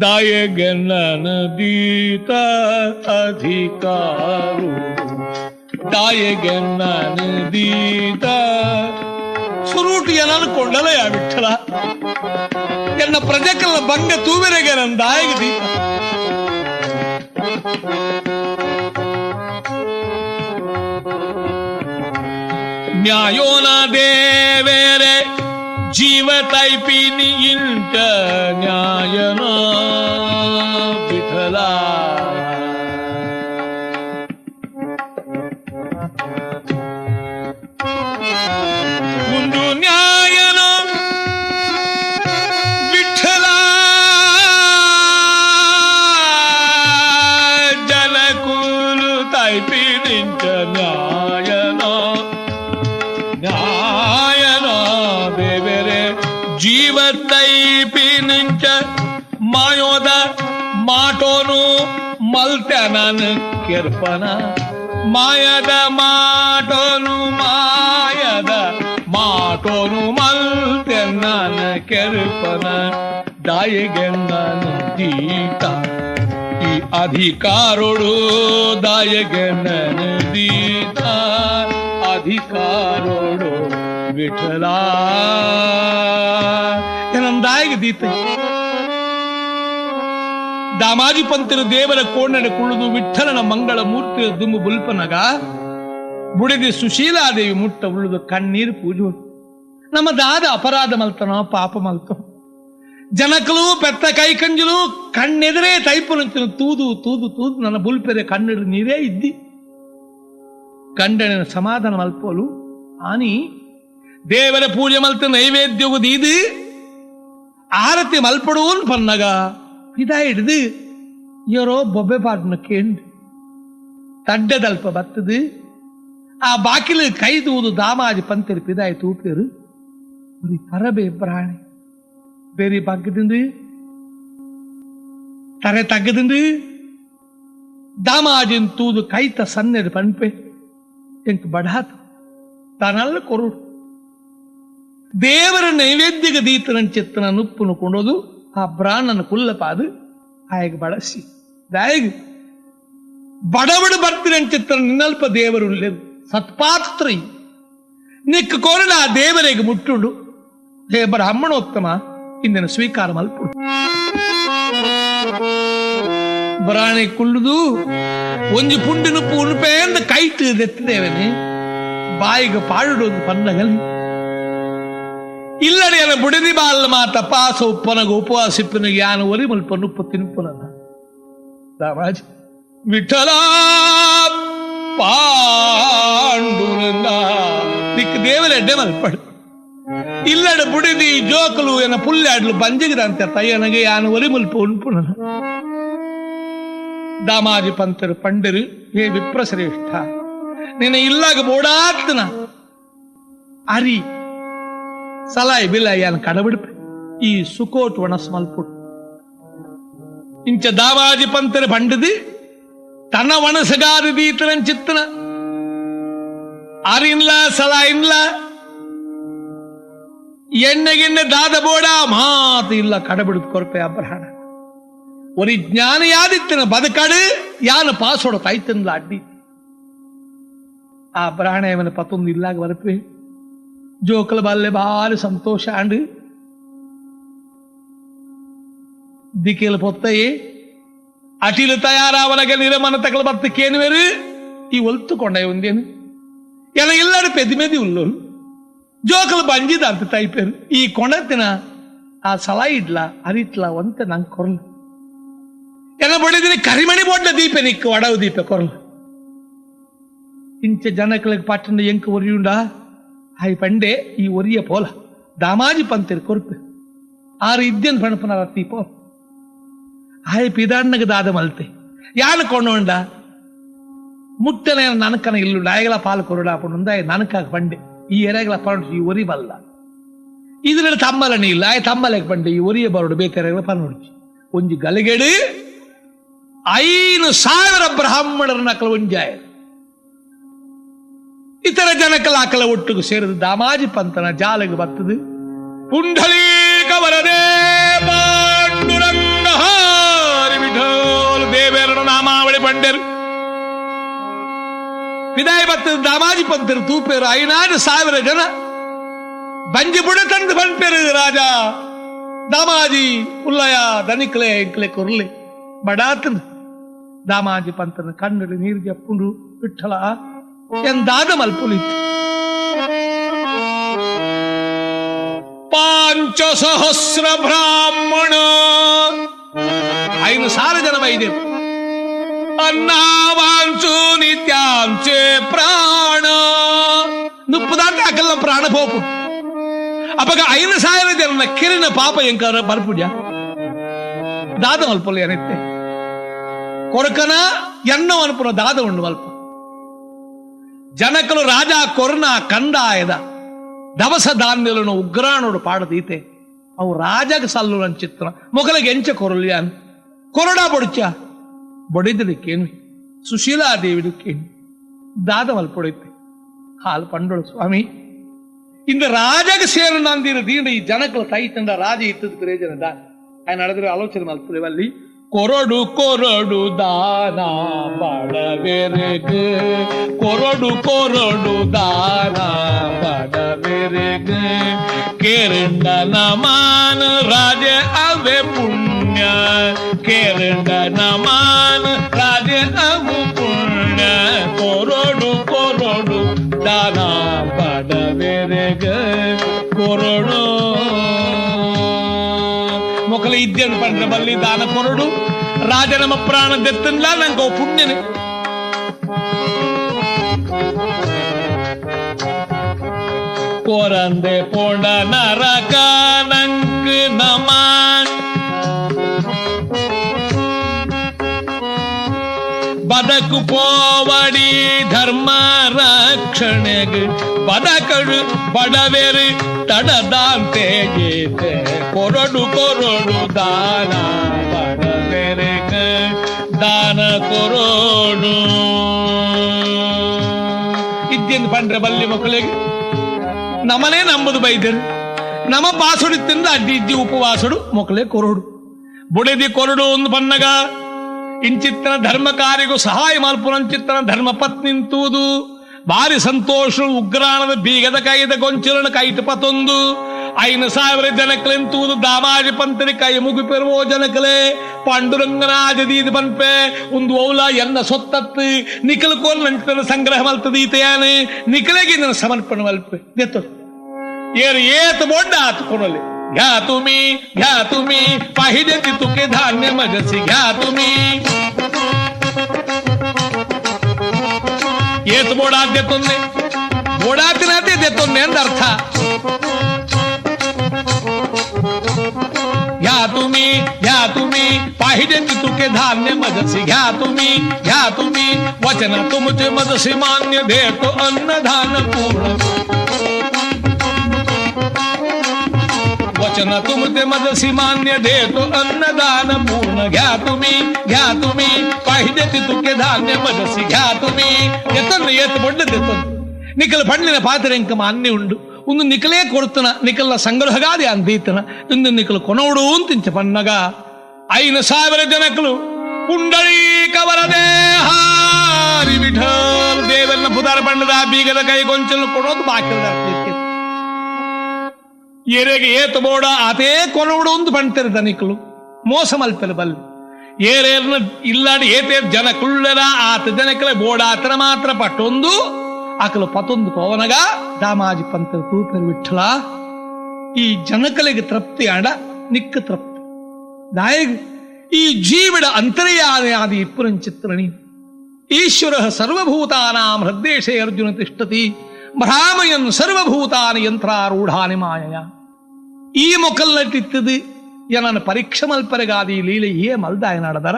ದಾಯಗನ್ನ ದೀತ ಅಧಿಕಾರು. ದಾಯಗನ್ನ ದೀತ ಸುರೂಟು ಕೊಂಡಲ ಯಾ ವಿಠಲ ಎನ್ನ ಪ್ರಜೆಕಲ್ಲ ಬಂಗ ತೂವೆರೆಗೆ ನನ್ನ ದಾಯಗ ದೀಪ ನ್ಯಾಯೋನ ದೇವೇರೆ ಜೀವ ತೈಪಿನಿ ಮಲ್ತನನ ಕೆರ್ಪನ ಮಾಯದ ಮಾಟೋನು ಮಾಯದ ಮಾಟೋನು ಮಲ್ತನನ ಕಿರ್ಪನ ದಾಯಗೆಂದನ ದೀತ ಈ ಅಧಿಕಾರೋಡು ದಾಯಗೆಂದನ ದೀತ ಅಧಿಕಾರೋಡು ವಿಠಲ. ಏನಂದಾಯಿಗೆ ದೀತ. ದಾಮಾಜಿ ಪಂತರ ದೇವರ ಕೋಣನೆ ಕುಳ್ಳುದು ವಿಠಲನ ಮಂಗಳ ಮೂರ್ತಿ ದುಂಬು ಬುಲ್ಪನಗ ಬುಡಿದಿ ಸುಶೀಲಾದೇವಿ ಮುಟ್ಟ ಉಳಿದು ಕಣ್ಣೀರು ಪೂಜು. ನಮ್ಮ ದಾದ ಅಪರಾಧ ಮಲ್ತನ, ಪಾಪ ಮಲ್ತ ಜನಕಲು, ಪೆತ್ತ ಕೈ ಕಂಜಲು, ಕಣ್ಣೆದುರೇ ತೈಪು ನಂತಿನ ತೂದು ತೂದು ತೂದು, ನನ್ನ ಬುಲ್ಪೆದೆ ಕಣ್ಣಿಡು ನೀರೇ ಇದ್ದಿ. ಕಂಡನ ಸಮಾಧಾನ ಮಲ್ಪೋಲು. ಆನಿ, ದೇವರ ಪೂಜೆ ಮಲ್ತ ನೈವೇದ್ಯವು ದೀದು. ಆರತಿ ಮಲ್ಪಡುವನ್ ಪನ್ನಗ. ಇದ ಹಿಡ್ದು ಇವರೋ ಬೊಬ್ಬೆ ಪಾಟ್ನ ಕೇಂಡ್ ತಡ್ಡದಲ್ಪ ಬತ್ತದು ಆ ಬಾಕಿಲು ಕೈದೂದು ದಾಮಾಜಿ ಪಂತಿರು ಪಿದಾಯಿ ತೂಪಿರು ஒரு பரபே பிராணி ಬೇರೆ ಬಗ್ಗದಿಂದು ತರೆ ತಗ್ಗದಿಂದು ದಾಮಾಜಿನ್ ತೂದು ಕೈತ ಸನ್ನೆದು ಪನ್ಪೆ ಎಂಕ್ ಬಡಾತ ತಾನಲ್ಲ ಕೊರು ದೇವರ ನೈವೇದ್ಯಗ ದೀತನ ಚಿತ್ತನ ನುಪ್ಪುನು ಕೊಂಡೋದು ಆ ಬ್ರಾಹ್ಮಣನ ಕುಲ್ಲಪಾದು ಆಯಗ ಬಳಸಿ. ದಾಯಗ ಬಡಬಡ ಬರ್ತೀನಿ ಅಂತಿತ್ತ ನಿನ್ನಲ್ಪ ದೇವರು ಸತ್ಪಾತ್ರಿ ನಿಕ್ಕ ಕೋರಿನ ಆ ದೇವರಿಗೆ ಮುಟ್ಟುಂಡು. ಹೇ ಬ್ರಾಹ್ಮಣೋತ್ತಮ, ಇಂದಿನ ಸ್ವೀಕಾರ ಮಲ್ಪು ಬರಾಣೆ ಕುಳ್ಳುದು, ಒಂಜಿ ಪುಂಡಿನ ಉಣುಪೇಂದ ಕೈಟ್ ಎತ್ತಿದ್ದೇವೆ ಬಾಯಿಗೆ ಪಾಡುಡು ಒಂದು ಪನ್ನಗಲಿ ಇಲ್ಲಡಿಯನ ಬುಡಿದಿ ಬಾಲ್ ಮಾತ, ಪಾಸ ಉಪ್ಪನಗ ಉಪವಾಸಿಪ್ಪನ ಯಾನ ಒಲಿ ಮಲ್ಪ ನುಪ್ಪ ತಿನ್ಪುನ ರಾಮಾಜ್, ವಿಠಲ ಪಾಂಡುರಂಗ ದಿಕ್ ದೇವರೆಡ್ಡೆ ಮಲ್ಪಡು. ಇಲ್ಲಡ ಬುಡಿದಿ ಜೋಕಲು ಏನ ಪುಲ್ಲಾಡ್ಲು ಬಂಜಿಗಿದಂತೆ ತಯ್ಯನಗೆ ಯಾನ ಒಲಿ ಮುಲ್ಪ ಉಣ್ಪುನ ದಾಮಾಜಿ ಪಂತರು ಪಂಡರು, ಹೇ ವಿಪ್ರಶ್ರೇಷ್ಠ, ನಿನ್ನ ಇಲ್ಲಾಗ ಬೋಡಾತ್ನ ಅರಿ ಸಲಾಯಿ ಬಿಲಾಯಿ ಯಾನ ಕಡಬಿಡ್ಪೆ ಈ ಸುಕೋಟ್ ಒಣಸ್ ಮಲ್ಪುಡು ಇಂಚ ದಾವಾಜಿ ಪಂತರು ಪಂಡದಿ ತನ್ನ ಒಣಸಗಾದ ದೀತನ ಚಿತ್ತನ ಅರಿನ್ಲ ಸಲಾಯಿನ್ಲ ಎಣ್ಣೆಗೆಣ್ಣೆ ದಾದ ಬೋಡ ಮಾತು ಇಲ್ಲ ಕಡಬಿಡುದು ಕೊರಪೆ ಅಬ್ರಹಣ ஒரு ಜ್ಞಾನಿಯಾದಿತ್ತನ ಬದುಕಡು ಯಾನ ಪಾಸೋಡ ತೈತಂದ ಅಡ್ಡಿ ಆ ಪ್ರಾಣಾಯಾಮನ ಪತ್ತೊಂದು ಇಲ್ಲಾಗ ಬರಪೆ ജോക്കൾ ബാല്യബാല് സന്തോഷാണ്ട് ದಿಕ್ಕಿಲ್ ಪೊತ್ತಯೇ ಅಟಿಲ ತಯಾರಾವನಗ ನಿರಮನ ತಗಳ ಬತ್ತಕ್ಕೇನು ಬೇರು ಈ ಒಲ್ತುಕೊಂಡ ಒಂದೇನು ಎಲ್ಲ ಎಲ್ಲರೂ ಪೆದಿಮೆದಿ ಉಲ್ಲೋರು ಜೋಕಲು ಬಂಜಿದ ಅಂತ ತೈಪೇರು ಈ ಕೊಣತಿನ ಆ ಸಲ ಇಡ್ಲ ಅರಿಟ್ಲ ಅಂತ ನಂಗೆ ಕೊರಲು ಎಲ್ಲ ಬಡಿದಿನಿ ಕರಿಮಣಿ ಬೋಟ್ಲ ದೀಪ ನಿಕ್ಕ ಒಡವು ದೀಪ ಕೊರಲು ಇಂಚ ಜನಗಳಿಗೆ ಪಟ್ಟಣ ಎಂಕ ಒರಿಯುಂಡ ಹಾಯ್ ಪಂಡೆ ಈ ಒರಿಯ ಪೋಲ. ದಾಮಾಜಿ ಪಂತಿರ್ ಕೊರ್ಪು. ಆರು ಇದ್ದೇನು ಪಣಪನ ರತ್ತಿ ಪೋ. ಹಾಯ್ ಪಿದಾಣ್ಣಗೆ ದಾದ ಮಲ್ತೆ. ಯಾನ ಕೊಂಡೋಂಡ ಮುಟ್ಟನೆ ನನಕನ ಇಲ್ಲು ಡಾಯಗಳ ಪಾಲು ಕೊರಡ ಅಪ್ಪುಂದ ನನಕಾಗ ಪಂಡೆ. ಈ ಎರೆಗಳ ಪರಡು ಈ ಒರಿ ಬಲ್ಲ. ಇದ್ರ ತಮ್ಮಲನಿ ಇಲ್ಲ, ಆಯ್ ತಮ್ಮಲೆಗೆ ಪಂಡೆ. ಈ ಒರಿಯ ಬರಡು ಬೇತೆರೆಗಳ ಪನ್ನೊಡ್ಜಿ ಒಂಜಿ ಗಲಗೆಡು ಐನು ಸಾವಿರ ಬ್ರಾಹ್ಮಣರ ನಕಲ ಒಂಜಾಯ. ಇತರ ಜನಕಲ ಆಕಲ ಒಟ್ಟಿಗೆ ಸೇರಿದ ದಾಮಾಜಿ ಪಂತನ ಜಾಲಗೆ ಬರ್ತದೆ ಪುಂಡಲೀಕ ವರದೇ ಪಾಂಡುರಂಗ ಹಾರಿ ವಿಠೋಲ್ ದೇವೇರನ ನಾಮಾವಳಿ ಪಂಡರು ವಿದಾಯ ಬರ್ತದ ದಾಮಾಜಿ ಪಂತರು ತೂಪೇರು ಐನಾರು ಸಾವಿರ ಜನ ಬಂಜಿ ಬುಡ ತಂದು ಬಂಪೇರು ರಾಜ ದಾಮಾಜಿ ಉಲ್ಲಯ ದನಿಕ್ಲೆ ಎಂಕ್ಲೆ ಕೊರ್ಲೆ ಬಡಾತನ ದಾಮಾಜಿ ಪಂತನ ಕಣ್ಣಲ್ಲಿ ನೀರು ಜಪ್ಪುಂಡು ವಿಠಲ ಎಂದಾದ ಮಲ್ಪುಲಿತ್ತು ಪಾಂಚ ಸಹಸ್ರ ಬ್ರಾಹ್ಮಣ ಐನು ಸಾವಿರ ಜನ ವೈದ್ಯರು అన్నావాంచు నిత్యాంచే ప్రాణ నుప్పు దాంటే అకల్ల ప్రాణ పోపు అప్పగ అయిన సాయన జన కిరిన పాప ఎంకార బర్పుడ్యా దాద మల్పలు ఎనెత్తే కొరకన ఎన్నం అనుకున్న దాద ఉండు జనకులు రాజా కొరన కందాయద దవస ధాన్యులను ఉగ్రాణుడు పాడదీతే అవు రాజకు సల్లులని చిత్రం మొగలకి ఎంచ కొరలు అని ಕೊರಡಾ ಬೊಡಚ. ಬೊಡಿದದಕ್ಕೇನು ಸುಶೀಲಾದೇವಿದಕ್ಕೇನು ದಾದ ಮಲ್ಪೊಡೈತೆ ಹಾಲು ಪಂಡೋಳು ಸ್ವಾಮಿ. இந்த ராஜக சேரன் தீண்ட ಈ ಜನಕಲ ತಾಯಿ ತಂಡ ರಾಜ ಇತ್ತದ ಪ್ರಯೋಜನದ. ಆಯ್ನ ನಡೆದ್ರೆ ಆಲೋಚನೆ ಮಲ್ಪದೇವಲ್ಲಿ ಕೊರಡು ಕೊರಡು ದಾನ ಬಡವೆರೆಗ್. ಕೊರಡು ಕೊರಡು ದಾನ ಬಡವೆರೆಗ್. ಕೇರಂಡ ನಮಾನ ರಾಜ ಅವೇ ಪುಣ್ಯ. ಕೇರಂಡ ನಮಾನ ರಾಜ ಅವು ಪುಣ್ಯ. ಕೊರಡು ಕೊರಡು ದಾನ ವೈದ್ಯನು ಪಂಡ್ರೆ ಬಲ್ಲಿ ದಾನ ಕೊರಡು ರಾಜನಮ ಪ್ರಾಣ ದೆತ್ತನ್ಲ ನಂಗೆ ಪುಣ್ಯನೆ ಕೊರಂದೆ ಪೋಂಡ ನರಕ ನಂಗ ನಮಾನ್ ಬದಕು ಪೋವಡಿ ಧರ್ಮ ರಕ್ಷಣೆಗೆ ಬದಕಳು ಬಡವೇರಿ ತಡದಾಂತೆ ಗೀತೆ. ಕೊರಡು ಕೊರಡು ದಾನ, ಬಡವೇರೆ ದಾನ ಕೊರೋಡು. ಇದ್ದಿಂದ ಪಂಡ್ರೆ ಬಲ್ಲಿ ಮಕ್ಕಳಿಗೆ ನಮನೇ ನಂಬುದು ಬೈದರು ನಮ ಬಾಸುಡು ತಿಂದ ಅಡ್ಡಿ ಇದ್ದಿ ಉಪವಾಸುಡು ಮಕ್ಕಳೇ ಕೊರಡು. ಬುಡದಿ ಕೊರಡು ಒಂದು ಪನ್ನಗ ಇಂಚಿತ್ತನ ಧರ್ಮ ಕಾರ್ಯಗೂ ಸಹಾಯ ಮಲ್ಪುರಂಚಿತ್ತನ ಧರ್ಮ ಪತ್ನಿಂತೂದು ಭಾರಿ ಸಂತೋಷ ಉಗ್ರಾಣದ ಬೀಗದ ಕೈದ ಗೊಂಚಲನ ಕೈಟ ಪತೊಂದು ಐನು ಸಾವಿರ ಜನಕಲೆಂತೂದು ದಾಮಾಜಿ ಪಂತರಿ ಕೈ ಮುಗಿಪೆರುವೋ ಜನಕಲೆ ಪಾಂಡುರಂಗನಾಜ ದೀದ ಪನ್ಪೆ ಒಂದು ಓಲ ಎನ್ನ ಸೊತ್ತತ್ತು ನಿಖಲ್ ಕೋಲ್ ನಂಚಿನ ಸಂಗ್ರಹ ಮಲ್ತದ ಈತೆಯಾನೆ ನಿಖಲೆಗೆ ನನ್ನ ಸಮರ್ಪಣೆ ಮಲ್ಪೆ ದೆತ್ತು ಏರು ಏತ ಬೊಡ್ಡ ಆತು ಕೊಡಲಿ घ्या तुम्ही घ्या तुम्ही पाहिजे ती तुके धान्य मजसी घ्या तुम्ही ने बोडात ना ते देतो ने अर्थ घ्या तुम्ही घ्या तुम्ही पाहिजे तुके धान्य मजसी घ्या तुम्ही घ्या तुम्ही वचन तुमचे मजसी मान्य देतो अन्नधान पूर्ण। वचन तुमते मदसी मान्य देतो अन्नदान पूर्ण घ्या तुम्ही घ्या तुम्ही पाहिजे तुके धान्य मदसी घ्या तुम्ही ఎత్తను ఏత పడ్డు తెత్తను నిక్కలు పండిన పాత్ర ఇంక మా అన్నీ ఉండు ఉందు నికలే కొడుతున్న నికల సంగ్రహగాది అందీతన ఇందు నికలు కొనవుడు తించ పన్నగా అయిన సావిర జనకులు ಪುಂಡಳೀಕ ವರದೇ ಹಾರಿ ವಿಠಲ್ ದೇವರನ್ನ ಪುದಾರ ಬಣ್ಣದ ಬೀಗದ ಕೈ ಗೊಂಚಲು ಕೊಡೋದು ಬಾಕಿ ಎರೆಗೆ ಏತಬೋಡ ಆತೇ ಕೊನೋಡು ಒಂದು ಪಂಡ್ತಾರೆ ಧನಿಕಲು ಮೋಸ ಮಲ್ಪಲು ಬಲ್ಲು. ಏರೇರ್ನ ಇಲ್ಲಾಡಿ ಏತೇ ಜನ ಕುಳ್ಳರ ಆತ ಜನಕಲ ಬೋಡಾತರ ಮಾತ್ರ ಪಟ್ಟೊಂದು. ಆಕಲು ಪತೊಂದು ಪವನಗ ದಾಮಾಜಿ ಪಂತರ ತೂಪರು ವಿಠಲ ಈ ಜನಕಲಿಗೆ ತೃಪ್ತಿ ಆಡ ನಿಕ್ಕ ತೃಪ್ತಿ. ನಾಯಕ ಈ ಜೀವಿಡ ಅಂತರ್ಯಾದಿ ಇಪ್ಪುರಂಚಿತ್ರಣಿ ಈಶ್ವರ ಸರ್ವಭೂತಾನಾಂ ಹೃದ್ದೇಶೇ ಅರ್ಜುನ ತಿಷ್ಟತಿ. ಭ್ರಾಮಯನ್ ಸರ್ವಭೂತಾನಿ ಯಂತ್ರಾರೂಢಾನಿ ಮಾಯಯ. ಈ ಮೊಕಲ್ನಟ್ಟಿತ್ತದು ಏನನ್ನ ಪರೀಕ್ಷೆ ಮಲ್ಪರೆಗಾದಿ ಲೀಲೆ ಏ ಮಲ್ದಾಯ ನಡದರ?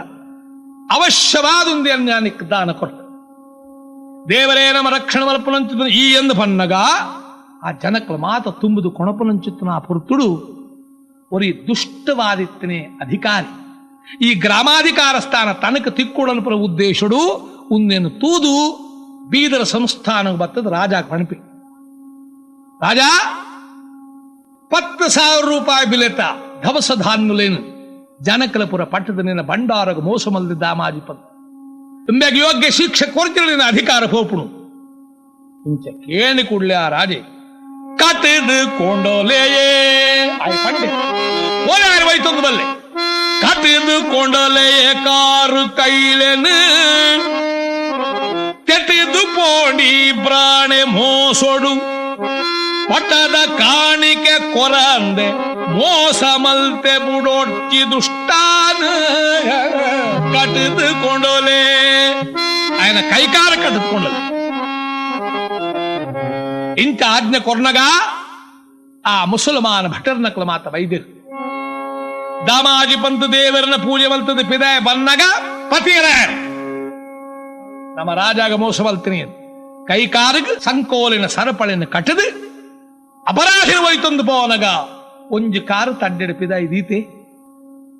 ಅವಶ್ಯವಾದೊಂದು ಅನ್ಯಾನಿಕ್ ದಾನ ಕೊಟ್ಟ. ದೇವರೇ, ನಮ್ಮ ರಕ್ಷಣೆ ಮಲ್ಪನಂಚಿತ ಈ ಎಂದು ಬಣ್ಣಗ, ಆ ಜನಕ್ಕಳ ಮಾತ ತುಂಬುದು ಕೊಣಪನಂಚುತ್ತನ ಆ ಪುರ್ತುಡು, ಒರಿ ದುಷ್ಟವಾದಿತ್ತನೇ ಅಧಿಕಾರಿ. ಈ ಗ್ರಾಮಾಧಿಕಾರ ಸ್ಥಾನ ತನಕ ತಿಕ್ಕೊಡಲ್ಪರ ಉದ್ದೇಶಡು ಉಂದೇನು ತೂದು, ಬೀದರ ಸಂಸ್ಥಾನ ಬತ್ತದ ರಾಜ ಕಣಪಿ ರಾಜ ಪತ್ತು ಸಾವಿರ ರೂಪಾಯಿ ಬಿಲೆಟ ಧವಸ ಧಾನ್ಯಲೇನು ಜನಕಲಪುರ ಪಟ್ಟದ ನಿನ್ನ ಭಂಡಾರಗ ಮೋಸ ಮಲ್ದಿದ್ದ ಮಾಜಿಪದ ತುಂಬಾಗ ಯೋಗ್ಯ ಶಿಕ್ಷೆ ಕೊರತೆ ನಿನ್ನ ಅಧಿಕಾರ ಹೋಪುಣು. ಇಂಚ ಕೇಳಿ ಕೂಡ್ಲೆ ಆ ರಾಜೆ. ಕಟ್ಟಿದು ಕೊಂಡೋಲೆಯೇ ಆಯ್ ಪಂಡೆ ಬಲ್ಲೆ ಕೊಂಡೋಲೆಯೇ ಕಾರು ಕೈಲೇನು? ಕೆಟ್ಟಿದ್ದು ಪೋಣಿ ಪ್ರಾಣೆ ಮೋಸೊಡು. ಕೊಟ್ಟದ ಕಾಣಿಕೆ ಕೊರಂದೆ ಮೋಸ ಮಲ್ತೆ ಬುಡೋಟ್ಟಿ ದುಷ್ಟಾನ ಕಟ್ಟಿದುಕೊಂಡೋಲೆ. ಆಯನ ಕೈಕಾರ ಕಟ್ಟಿದುಕೊಂಡಲೆ. ಇಂಥ ಆಜ್ಞೆ ಕೊರ್ನಗ ಆ ಮುಸಲ್ಮಾನ ಭಟರ್ನಕ್ಲ ಮಾತ ವೈದ್ಯರು. ದಾಮಾಜಿ ಪಂತ ದೇವರನ್ನ ಪೂಜೆ ಮಲ್ತದ, ಪಿದಾಯ ಬನ್ನಗ ಪತಿಯರ, ನಮ್ಮ ರಾಜಾಗ ಮೋಸ ಮಲ್ತೀನಿ ಕೈಕಾರಗ ಸಂಕೋಲಿನ ಸರಪಳಿನ ಕಟ್ಟದು ಅಪರಾಧಿನ ಹೋಯ್ತೊಂದು ಪೋನಗ ಒಂಜು ಕಾರು ತಡ್ಡೆಡಪಿದ ಇದೀತೆ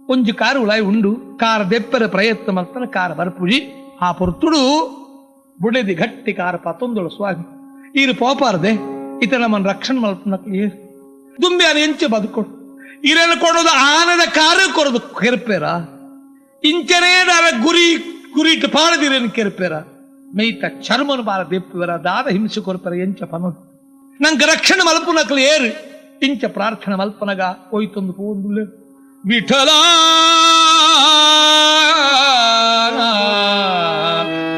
ಒಂಜು ಕಾರು ಉಳಾಯಿ ಉಂಡು. ಕಾರ್ ದೆಪ್ಪರ ಪ್ರಯತ್ನ ಮಲ್ತನ ಕಾರ್ ಬರ್ಪುಜಿ. ಆ ಪುರ್ತುಡು ಬುಡೆದಿ ಗಟ್ಟಿ ಕಾರ್ ಪತ್ತೊಂದಳು ಸ್ವಾಮಿ. ಈರು ಪೋಪಾರದೆ. ಇತ ನಮ್ಮನ್ನು ರಕ್ಷಣೆ ಮಾಡ್ತಾನೆ ದುಂಬಿ ಅದು ಎಂಚೆ ಬದುಕೊಡು. ಇರಲು ಕೊಡೋದು ಆನದ ಕಾರು ಕೊಡೋದು ಕೆರ್ಪೇರ. ಇಂಚನೇದಾರ ಗುರಿ ಗುರಿಟ್ಟು ಪಾಳದಿರೇನು ಕೆರ್ಪೇರ. ಮೈತ ಚರ್ಮನು ಬಾರ ದೆಪ್ಪುವರ. ದಾದ ಹಿಂಸೆ ಕೊರ್ಪರ ಎಂಚ ಪನೋದು. ನಂಗೆ ರಕ್ಷಣ ಮಲ್ಪನಕ್ಲು ಏರು. ಇಂಚ ಪ್ರಾರ್ಥನೆ ಮಲ್ಪನಗ ಹೋಯ್ತೊಂದು ಪೋಂದುಲ್ಲೆ ವಿಠಲ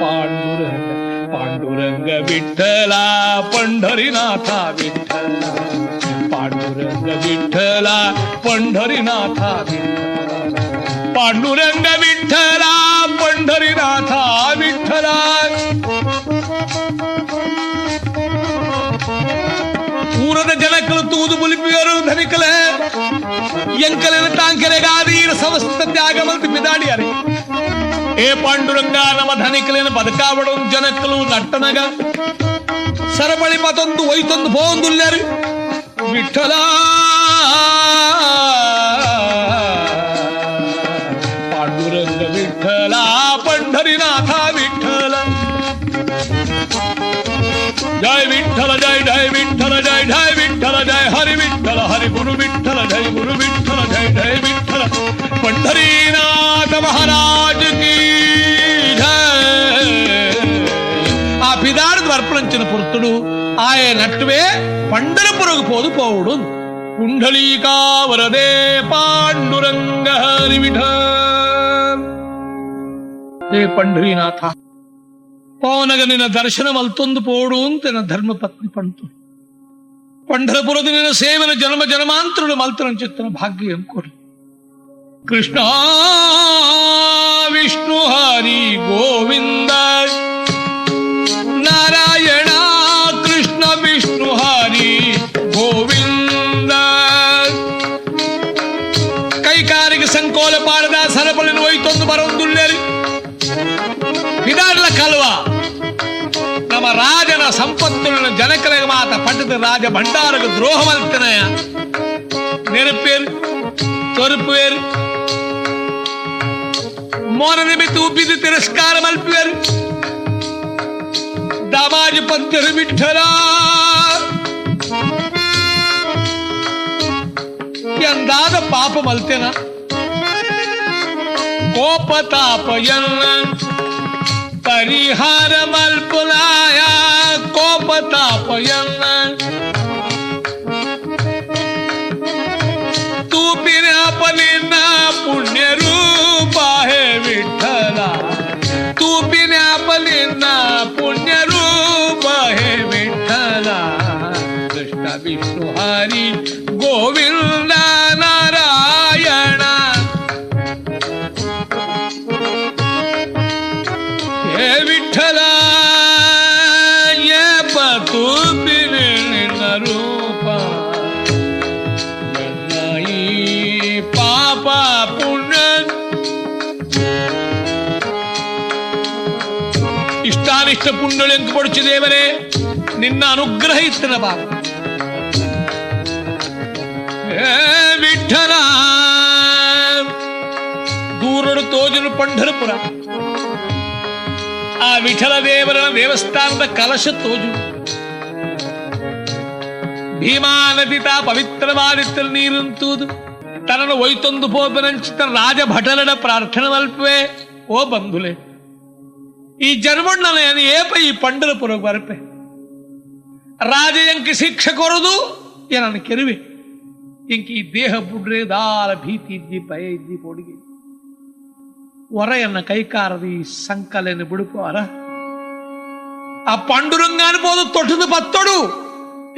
ಪಾಂಡುರಂಗ ಪಾಂಡುರಂಗ ವಿಠಲ ಪಂಡರಿನಾಥ ವಿಠಲ. ಪಾಂಡುರಂಗ ವಿಠಲ ಪಂಡರಿನಾಥ ವಿಠಲ. ಪಾಂಡುರಂಗ ವಿಠಲ, ಪಂಢರಿನಾಥ ಮುಲಿಪಿಯರು ಧನಿಕಲೆ ಎಂಕಲಿನ ತಾಂಕೆರೆಗಾದೀರ ಸಮಸ್ತ ತ್ಯಾಗ ಮಲ್ತಿ ಪಿದಾಡಿಯಾರೆ ಏ ಪಾಂಡುರಂಗ ನಮ್ಮ ಧನಿಕಲಿನ ಬದುಕಾವಡ ಜನಕ್ಕಲು ನಟ್ಟನಗ ಸರಬಳಿ ಮತ್ತೊಂದು ಒಯ್ತೊಂದು ಪೋಂದುಲ್ಯರು ವಿಠಲ హరి గురు విఠల జయ గురు విఠల జయ జయ విఠల. పండరీనాథ మహారాజ్ ఆ పిదానికి అర్పణించిన పురుతుడు ఆయనట్టువే పండర పురుగు పోదు పోవుడు. కుండలీకావరదే పాండురంగ హరి విఠ. ఏ పండరీనాథ నిన్న దర్శనం అల్తుంది పోడు తిన ధర్మపత్ని పండుతుంది ನಿನ್ನ ಸೇವನ ಜನ್ಮ ಜನ್ಮಾಂತರುడు ಮಲ್ತನ ಚಿತ್ರ ಭಾಗ್ಯ ಎಂಕೊಡಿ ಕೃಷ್ಣ, ವಿಷ್ಣು, ಹರಿ, ಗೋವಿಂದ, ನಾರಾಯಣ, ಕೃಷ್ಣ, ವಿಷ್ಣು, ಹರಿ, ಗೋವಿಂದ. ಕೈಕಾರಿಗೆ ಸಂಕೋಲ ಪಾಡದ ಸರಪಳಿನ ಒಯ್ತೊಂದು ಬರೊಂದುಲ್ಲೇರಿ ಇದಾಡ್ಲ ಕಲ್ವ? ನಮ್ಮ ರಾಜನ ಸಂಪತ್ತುಗಳನ್ನು ಜನಕರಿಗೆ ಮಾತ ಪಟ್ಟದ ರಾಜ ಭಂಡಾರಗ ದ್ರೋಹ ಮಲ್ತನಯ ನೆನಪೇರು ತೊರುಪೇರು ಮೋನ ನಿಮಿತ್ತ ಉಬ್ಬಿದ್ದು ತಿರಸ್ಕಾರ ಮಲ್ಪೇರು ದಾಮಾಜಿ ಪಂಚರು ವಿಠಲ ಎಂದಾದ ಪಾಪ ಮಲ್ತೇನ ಕೋಪ ತಾಪಯನ್ನ परिहार पता कोपतापयन्। तू बिना ना पुण्य रूप है विठला तू बिना ना पुण्य रूप है विठला कृष्ण विष्णुहारी गोविंदा ಇಷ್ಟಾನಿಷ್ಟ ಎಂದು ಪಡಿಸಿ ದೇವರೇ, ನಿನ್ನ ಅನುಗ್ರಹ ಬಾ ಏ ವಿಠಲ, ದೂರಡು ತೋಜನು ಪಂಢರಪುರ. ಆ ವಿಠಲ ದೇವರ ದೇವಸ್ಥಾನದ ಕಲಶ ತೋಜು. ಭೀಮಾ ನದಿ ತಾ ಪವಿತ್ರವಾದಿತ್ತ ನೀರಂತೂದು. ತನ್ನನ್ನು ಒಯ್ತೊಂದು ಪೋಪನಂಚಿತ ರಾಜ ಭಟಲಡ ಪ್ರಾರ್ಥನೆ ಮಲ್ಪುವೆ ಓ ಬಂಧುಲೆ. ಈ ಜನ್ಮಣ್ಣನ ಏಪ ಈ ಪಂಡರಪುರ ಬರಪೆ? ರಾಜ ಎಂಕಿ ಶಿಕ್ಷೆ ಕೊರದು, ಏನನ್ನು ಕೆರುವೆ? ಇಂಕಿ ಈ ದೇಹ ಬುಡ್ರೆ ದಾರ ಭೀತಿ ಇದ್ದಿ, ಭಯ ಇದ್ದಿ ಪೊಡಿಗೆ ಹೊರೆಯನ್ನ ಕೈಕಾರದ ಈ ಸಂಕಲೆಯನ್ನು ಬಿಡುಕೋರ ಆ ಪಾಂಡುರಂಗ ಅನ್ಬೋದು ತೊಟ್ಟದ ಪತ್ತೊಡು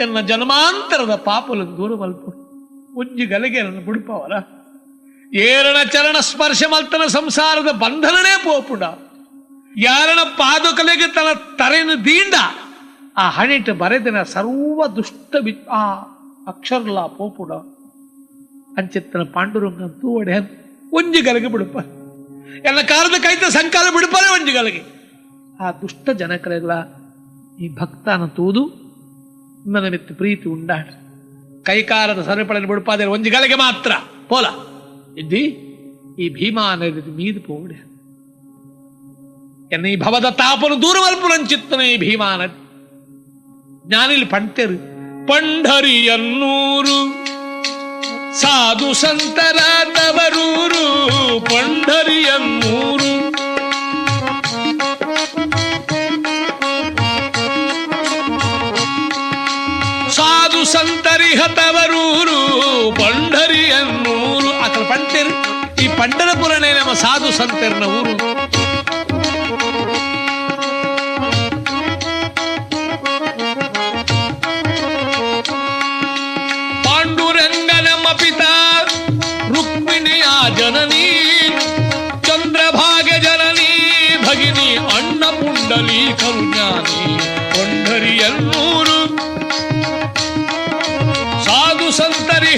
ಎನ್ನ ಜನ್ಮಾಂತರದ ಪಾಪಲು ದೂರ ಮಲ್ಪ. ಉಜ್ಜಿ ಗಲಗೆ ನನ್ನ ಬಿಡುಪವರ. ಏರಣ ಚರಣ ಸ್ಪರ್ಶ ಮಲ್ತನ ಸಂಸಾರದ ಬಂಧನನೇ ಪೋಪುಡ ಯಾರನ ಪಾದುಕಲೆಗೆ ತನ್ನ ತರೆಯನ್ನು ದೀಂಡ ಆ ಹಣಿಟ್ಟು ಬರೆದಿನ ಸರ್ವ ದುಷ್ಟ ಬಿ ಆ ಅಕ್ಷರಲ್ಲ ಪೋಪುಡ ಅಂಚಿತ್ತನ ಪಾಂಡುರಂಗ ತೂವಡೆ ಒಂಜಿ ಗಲಗೆ ಬಿಡುಪ. ಎಲ್ಲ ಕಾರದ ಕೈತ ಸಂಕಾಲ ಬಿಡುಪನೆ ಒಂಜಿ ಗಲಗೆ. ಆ ದುಷ್ಟ ಜನಕಲೆಗಳ ಈ ಭಕ್ತನ ತೂದು ನನ್ನ ಮಿತ್ತ ಪ್ರೀತಿ ಉಂಡಾಡ ಕೈಕಾರದ ಸರಪಳನ್ನು ಬಿಡುಪಾದರೆ ಒಂಜಿ ಗಲಗೆ ಮಾತ್ರ. ಪೋಲ. ಇದ್ದಿ ಈ ಭೀಮಾ ನದಿ ಮೀದು ಪೋಡೆ എന്നീ ഭവദത്താപ്പന് ദൂരമൽപ്പുറം ചിത്തനേ ഭീമാനൻ ഞാനിൽ പൺതെറ് പണ്ഡരിയന്നൂരു ಸಾಧು ಸಂತರ ನವರೂರು ಪಂಡರಿಯನ್ನೂರು ಸಾಧು ಸಂತರಿಹ ತವರೂರು ಪಂಡರಿಯನ್ನೂರು ಅಕ್ಕ ಪಂಟರ್ ಈ ಪಂಡರಪುರನೇ ನಮ್ಮ ಸಾಧು ಸಂತರ್ನ ಊರು.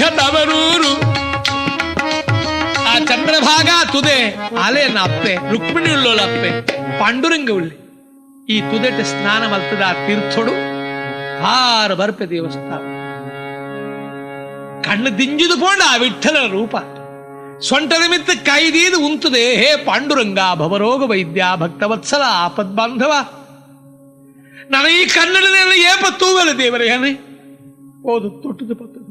ಸಂತರಿಹ ತವರೂರು ಆ ಚಂದ್ರಭಾಗ ತುದೆ, ಆಲೆಯನ್ನ ಅಪ್ಪೆ ರುಕ್ಮಿಣಿ ಉಳ್ಳೋಲ ಅಪ್ಪೆ ಪಾಂಡುರಂಗ ಉಳ್ಳಿ ಈ ತುದೆಟ ಸ್ನಾನ ಮಲ್ತದ ಆ ತೀರ್ಥೊಡು ಬರ್ಪೆ ದೇವಸ್ಥಾನ. ಕಣ್ಣು ದಿಂಜಿದು ಪೋಂಡ ಆ ವಿಠಲ ರೂಪ. ಸೊಂಟ ನಿಮಿತ್ತ ಕೈದೀದು ಉಂತದೆ, ಹೇ ಪಾಂಡುರಂಗ, ಭವರೋಗ ವೈದ್ಯ, ಭಕ್ತವತ್ಸಲ ಆಪದ್ ಬಾಂಧವ ನನ ಈ ಕನ್ನಡದಲ್ಲಿ ಏಪ ತೂವಲ ದೇವರೇ ಓದು ತೊಟ್ಟದ ಪತ್ತದು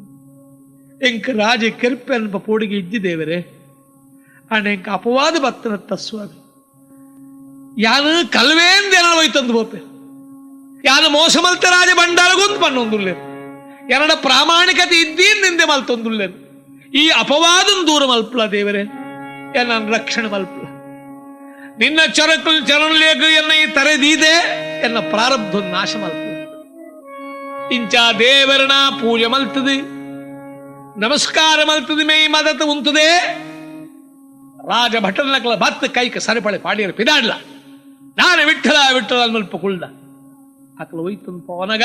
ಎಂಕ ರಾಜ ಕೆರ್ಪೆ ಅನ್ಪ ಪೋಡಿಗೆ ಇದ್ದಿ ದೇವರೇ ಅಣ್ಣ ಎಂಕ ಅಪವಾದ ಬತ್ತನ ತಸ್ವಾಮಿ ಯಾನು ಕಲ್ವೇಂದೇನ ಹೋಯ್ತಂದು ಬೋಪೆ ಯಾನು ಮೋಸ ಮಲ್ತ ರಾಜ ಬಂಡಾರಗೊಂದು ಪನ್ನೊಂದುಲ್ಲೆ ಎರಡ ಪ್ರಾಮಾಣಿಕತೆ ಇದ್ದೀನ್ ನಿಂದೆ ಮಲ್ತೊಂದುಲ್ಲೆನು ಈ ಅಪವಾದಂ ದೂರ ಮಲ್ಪಲ ದೇವರೇ? ಎನ್ನ ರಕ್ಷಣೆ ಮಲ್ಪಲ? ನಿನ್ನ ಚರಕು ಚರಣಲೇಖ ಎನ್ನ ಈ ತರೆದೀದೆ ಎನ್ನ ಪ್ರಾರಬ್ಧ ನಾಶ ಮಲ್ಪಲ. ಇಂಚ ದೇವರನ ಪೂಜೆ ಮಲ್ತದೆ. ಉಂತದೆ. ರಾಜ ಭಟನಕಲ ಭತ್ತ ಕೈಕ ಸರಿಪಳೆ ಪಾಡಿಯರು ಪಿದಾಡ್ಲ. ನಾನು ವಿಠಲ ವಿಠಲ ಅನ್ಮಲ್ಪ ಕುಳ್ದ ಅಕಲ ಒಯ್ತಂದು ಪವನಗ,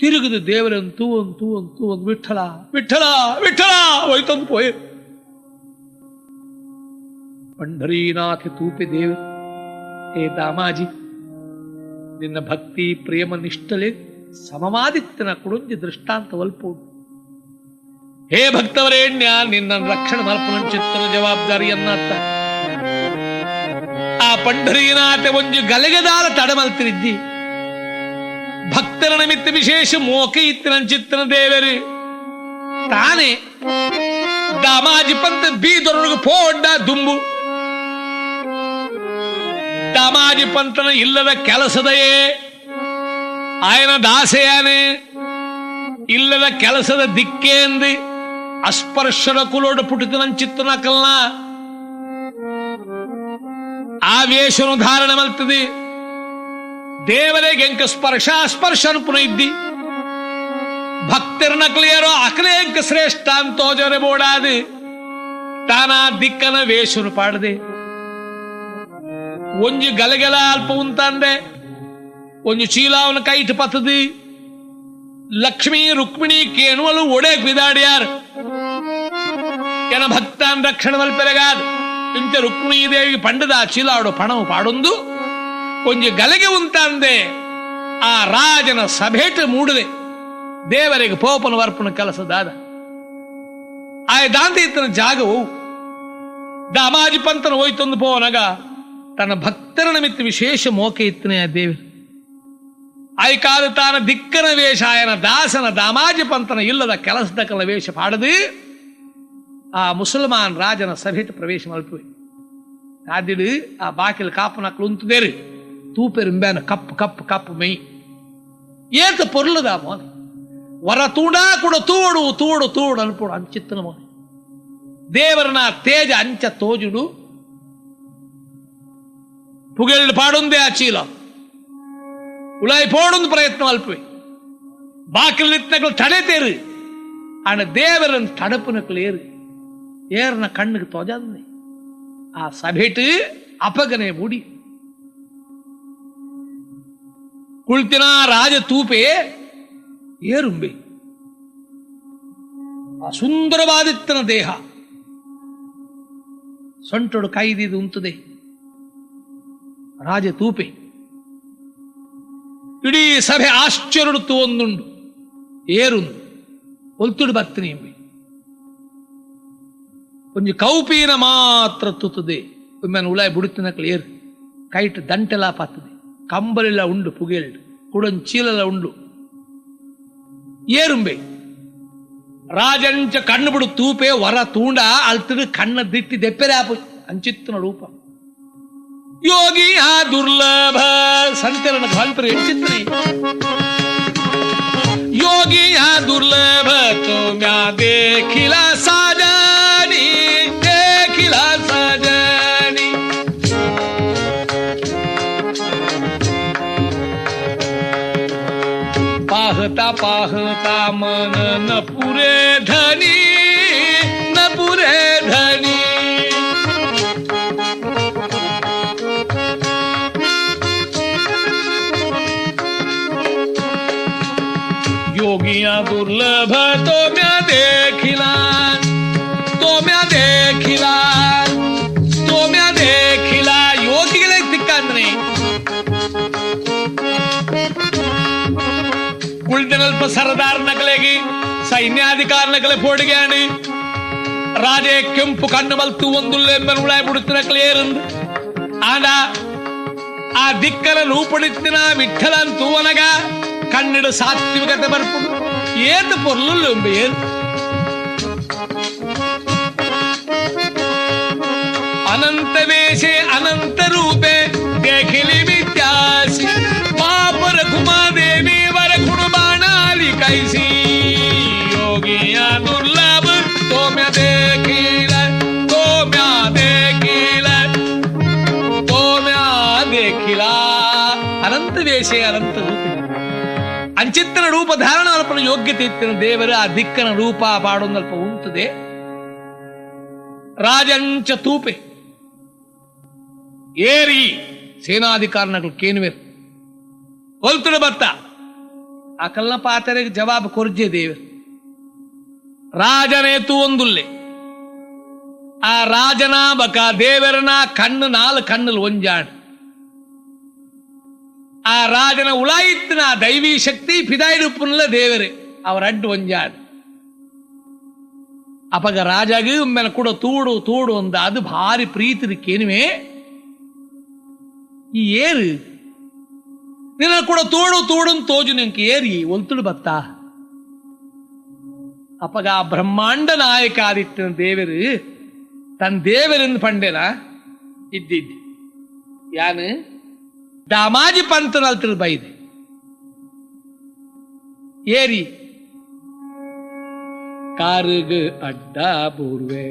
ತಿರುಗಿದು ದೇವರನ್ ಒಂದು ತೂ ಒಂದು ವಿಠಲ ವಿಠಲ ವಿಠಲ ಒಯ್ತಂದು ಪೋಯ್. ಪಂಡರೀನಾಥ ತೂಪೆ ದೇವ ಏ ದಾಮಾಜಿ, ನಿನ್ನ ಭಕ್ತಿ, ಪ್ರೇಮ, ನಿಷ್ಠಲೆ ಸಮಮಾದಿತ್ಯನ ಕುಡುಂಜಿ ದೃಷ್ಟಾಂತ ವಲ್ಪೋದು ಹೇ ಭಕ್ತವರೇಣ್ಯ ನಿನ್ನ ರಕ್ಷಣೆ ಮಲ್ಪನ ಚಿತ್ತನ ಜವಾಬ್ದಾರಿಯನ್ನತ್ತ ಆ ಪಂಢರೀನಾಥ ಒಂದು ಗಲಗದಾಲ ತಡಮಲ್ತಿರಿದ್ದಿ. ಭಕ್ತರ ನಿಮಿತ್ತ ವಿಶೇಷ ಮೋಕ ಇತ್ತಿನ ದೇವರು. ತಾನೇ ದಾಮಾಜಿ ಪಂತ ಬೀದರೊಳಗೆ ಪೋಂಡ ದುಂಬು. ದಾಮಾಜಿ ಪಂತನ ಇಲ್ಲದ ಕೆಲಸದಯೇ ಆಯನ ದಾಸೆಯಾನೆ. ಇಲ್ಲದ ಕೆಲಸದ ದಿಕ್ಕೇಂದು ಅಸ್ಪರ್ಶರ ಕುಲೋಡು ಪುಟಿತನಂಚಿತ್ತನ ಕಲ್ನ ಆ ವೇಷನು ಧಾರಣೆ ಮಲ್ತದೆ. ದೇವರಿಗೆ ಎಂಕ ಸ್ಪರ್ಶ ಅಸ್ಪರ್ಶ ಅನುಪುನ ಇದ್ದಿ. ಭಕ್ತರನ್ನ ಕ್ಲಿಯರೋ ಅಕಲೆ ಎಂಕ ಶ್ರೇಷ್ಠ ಅಂತೋಜರೆ ಬೋಡಾದೆ. ತಾನ ದಿಕ್ಕನ ವೇಷನು ಪಾಡದೆ. ಒಂಜಿ ಗಲಗೆಲ ಅಲ್ಪ ಉಂತಂದೆ, ಒಂಜು ಚೀಲಾವನ ಕೈಟ್ ಪತ್ತದಿ ಲಕ್ಷ್ಮಿ ರುಕ್ಮಿಣಿ ಕೇನುವಲು ಒಡೆ ಬಿದಾಡ್ಯಾರ್ ರಕ್ಷಣ ಮಲ್ಪೆರಗಾದ್ ಇಂಚ ರುಕ್ಮಿಣೀ ದೇವಿ ಪಂಡದ ಚೀಲಾಡು ಪಣವು ಪಾಡೊಂದು. ಒಂಜಿ ಗಲಗೆ ಉಂತಂದೆ. ಆ ರಾಜನ ಸಭೇಟ ಮೂಡದೆ ದೇವರಿಗೆ ಪೋಪನ ವರ್ಪನ ಕೆಲಸದಾದ. ಆ ದಾಂತಿತ್ತನ ಜಾಗವು. ದಾಮಾಜಿ ಪಂತನ ಹೋಯ್ತೊಂದು ಪೋವನಗ ತನ್ನ ಭಕ್ತರ ನಿಮಿತ್ತ ವಿಶೇಷ ಮೋಕೆ ಇತ್ತನೆ ಆ ದೇವಿ. ಆಯ್ಕಾದ ತಾನ ದಿಕ್ಕನ ವೇಷ ಆಯನ ದಾಸನ ದಾಮಾಜಿ ಪಂತನ ಇಲ್ಲದ ಕೆಲಸದ ಕಲ ವೇಷ ಪಾಡದು. ಆ ಮುಸಲ್ಮಾನ್ ರಾಜನ ಸಭೆತ ಪ್ರವೇಶ ಮಲ್ಪುವೆ ಆದಿಡು ಆ ಬಾಕಿಲ್ ಕಾಪು ನಕ್ಲು ಉಂತದೇರಿ ತೂಪೆರಿಂಬೇನ ಕಪ್ಪು ಕಪ್ಪು ಕಪ್ಪು ಮೈ ಏತ ಪೊರ್ಲದ ಮೋನ ವರ ತೂಡ ಕೂಡ ತೂಡು ತೂಡು ತೂಡು ಅನ್ಪೋಡು ಅಂಚಿತ್ತನ ಮೋನ ದೇವರನ ತೇಜ ಅಂಚ ತೋಜುಡು ಪುಗೆಳ್ಳು ಪಾಡೊಂದೇ ಆ ಚೀಲ ಉಲಾಯಿ ಪೋಡೊಂದು ಪ್ರಯತ್ನ ಅಲ್ಪವೆ ಬಾಕಿಲ್ ನಿತ್ನಗಳು ತಡೆತೇರು ಆನ ದೇವರನ್ ತಡಪುನಕ್ಲು ಏರು ಏರ್ನ ಕಣ್ಣಿಗೆ ತೋಜಾದ್ನೆ ಆ ಸಭೆಟ್ ಅಪಗನೆ ಮೂಡಿ. ಕುಳ್ತಿನ ರಾಜ ತೂಪೆ ಏರುಂಬೆ. ಆ ಸುಂದರವಾದಿತ್ತನ ದೇಹ. ಸೊಂಟೊಡು ಕೈದಿದು ಉಂತದೆ. ರಾಜ ತೂಪೆ. ಇಡೀ ಸಭೆ ಆಶ್ಚರ್ಯಡುತ್ತು ಒಂದುಂಡು ಏರುಂದು ಒಲ್ತುಡು ಬರ್ತೀನಿ ಎಂಬೆ. ಒಂದು ಕೌಪೀನ ಮಾತ್ರ ತುತ್ತದೆ ಒಮ್ಮೆ ಉಳಾಯ ಬುಡುತ್ತಿನ ಕ್ಲಿಯರ್ ಕೈಟ್ ದಂಟೆಲ್ಲ ಪಾತದೆ ಕಂಬಲೆಲ್ಲ ಉಂಡು ಪುಗೇಲ್ಡ್ ಉಡುಂ ಚೀಲಲ ಉಂಡು ಏರುಂಬೆ ರಾಜಂಚ ಕಣ್ಣು ಬಿಡು ತೂಪೆ ವರ ತೂಂಡ ಅಲ್ತಿಡು ಕಣ್ಣ ದಿಟ್ಟಿ ದೆಪ್ಪೆರೆ ಆಪು ಅಂಚಿತ್ತನ ರೂಪ ಯೋಗಿ ಆ ದುರ್ಲಭ ಸಂತರಣ ಭಾಂತರ ಹೆಚ್ಚಿತ್ರಿ ಯೋಗಿ ಆ ದುರ್ಲಭ ತೋಮ್ಯಾ ದೇಖಿಲಾ न पुरे धनी न धनी। योगिया दुर्लभ तो मैं देखिला तो मैं देखिला അല്പ സരദാറിനകലേക്ക് സൈന്യാധികാരനകളെ പോടുകയാണ് ರಾಜೆ ಕೆಂಪು ಕಣ್ಣು ಮಲ್ತು ಒಂದು ಉಳಾಯ ಬಿಡುತ್ತಿನ ಕ್ಲಿಯರ್ ಆದ ಆ ದಿಕ್ಕನ ನೂಪಡಿತ್ತಿನ ವಿಠಲ ಅಂತೂ ಅನಗ ಕಣ್ಣಿಡ ಸಾತ್ವಿಕತೆ ಬರ್ಪುಡು ಏತು ಪೊರ್ಲು ಏನ್? ಅನಂತ ವೇಷೆ ಅನಂತ ರೂಪೆ ದೇಖಿಲಿ ವ್ಯತ್ಯಾಸ. y caí yo ಅನಂತ ಅನಂತ ರೂಪ ಅಂಚಿತ್ತನ ರೂಪ ಧಾರಣ ಅಲ್ಪನ ಯೋಗ್ಯತೆ ಇತ್ತಿನ ದೇವರ ಆ ದಿಕ್ಕನ ರೂಪ ಪಾಡೊಂದಲ್ಪ ಉಂಟದೆ ರಾಜಂಚ ತೂಪೆ ಏರಿ ಸೇನಾಧಿಕಾರಿಗಳು ಕೇನುವೆ ಒಲ್ತುಡ ಬರ್ತಾ ಆ ಕಲ್ನ ಪಾತರೆಗೆ ಜವಾಬ್ ಕೊರ್ಜೆ ದೇವರು ರಾಜನೇತು ಒಂದುಲ್ಲೆ ಆ ರಾಜನ ಬಕ ದೇವರನ ಕಣ್ಣು ನಾಲ್ ಕಣ್ಣಲ್ಲಿ ಒಂಜಾಣ್ ಆ ರಾಜನ ಉಳಾಯಿತ್ತಿನ ದೈವಿ ಶಕ್ತಿ ಪಿದಾಯಿಡುಪ್ಪುನಲ್ಲ ದೇವರೇ ಅವರ ಅಡ್ಡು ಒಂಜಾಣ್ ಅಪಗ ರಾಜಾಗ ಒಮ್ಮೆನ ಕೂಡ ತೂಡು ತೂಡು ಅಂದ ಅದು ಭಾರಿ ಪ್ರೀತಿ ಕೇನುವೆ ಈ ಏರು ನಿನ್ನ ಕೂಡ ತೋಡು ತೋಡು ತೋಜು ನಿಂಗೆ ಏರಿ ಒಲ್ತುಡು ಬತ್ತ ಅಪ್ಪಗ ಆ ಬ್ರಹ್ಮಾಂಡ ನಾಯಕ ಆದಿತ್ಯನ ದೇವರು ತನ್ನ ದೇವರಿಂದ ಪಂಡೆನ ಇದ್ದಿದ್ದಿ. ಯಾನು? ದಾಮಾಜಿ ಪಂತನಲ್ತಿರ್ ಬೈದೆ. ಏರಿ, ಕಾರುಗ ಅಡ್ಡ ಬೂರ್ವೆ.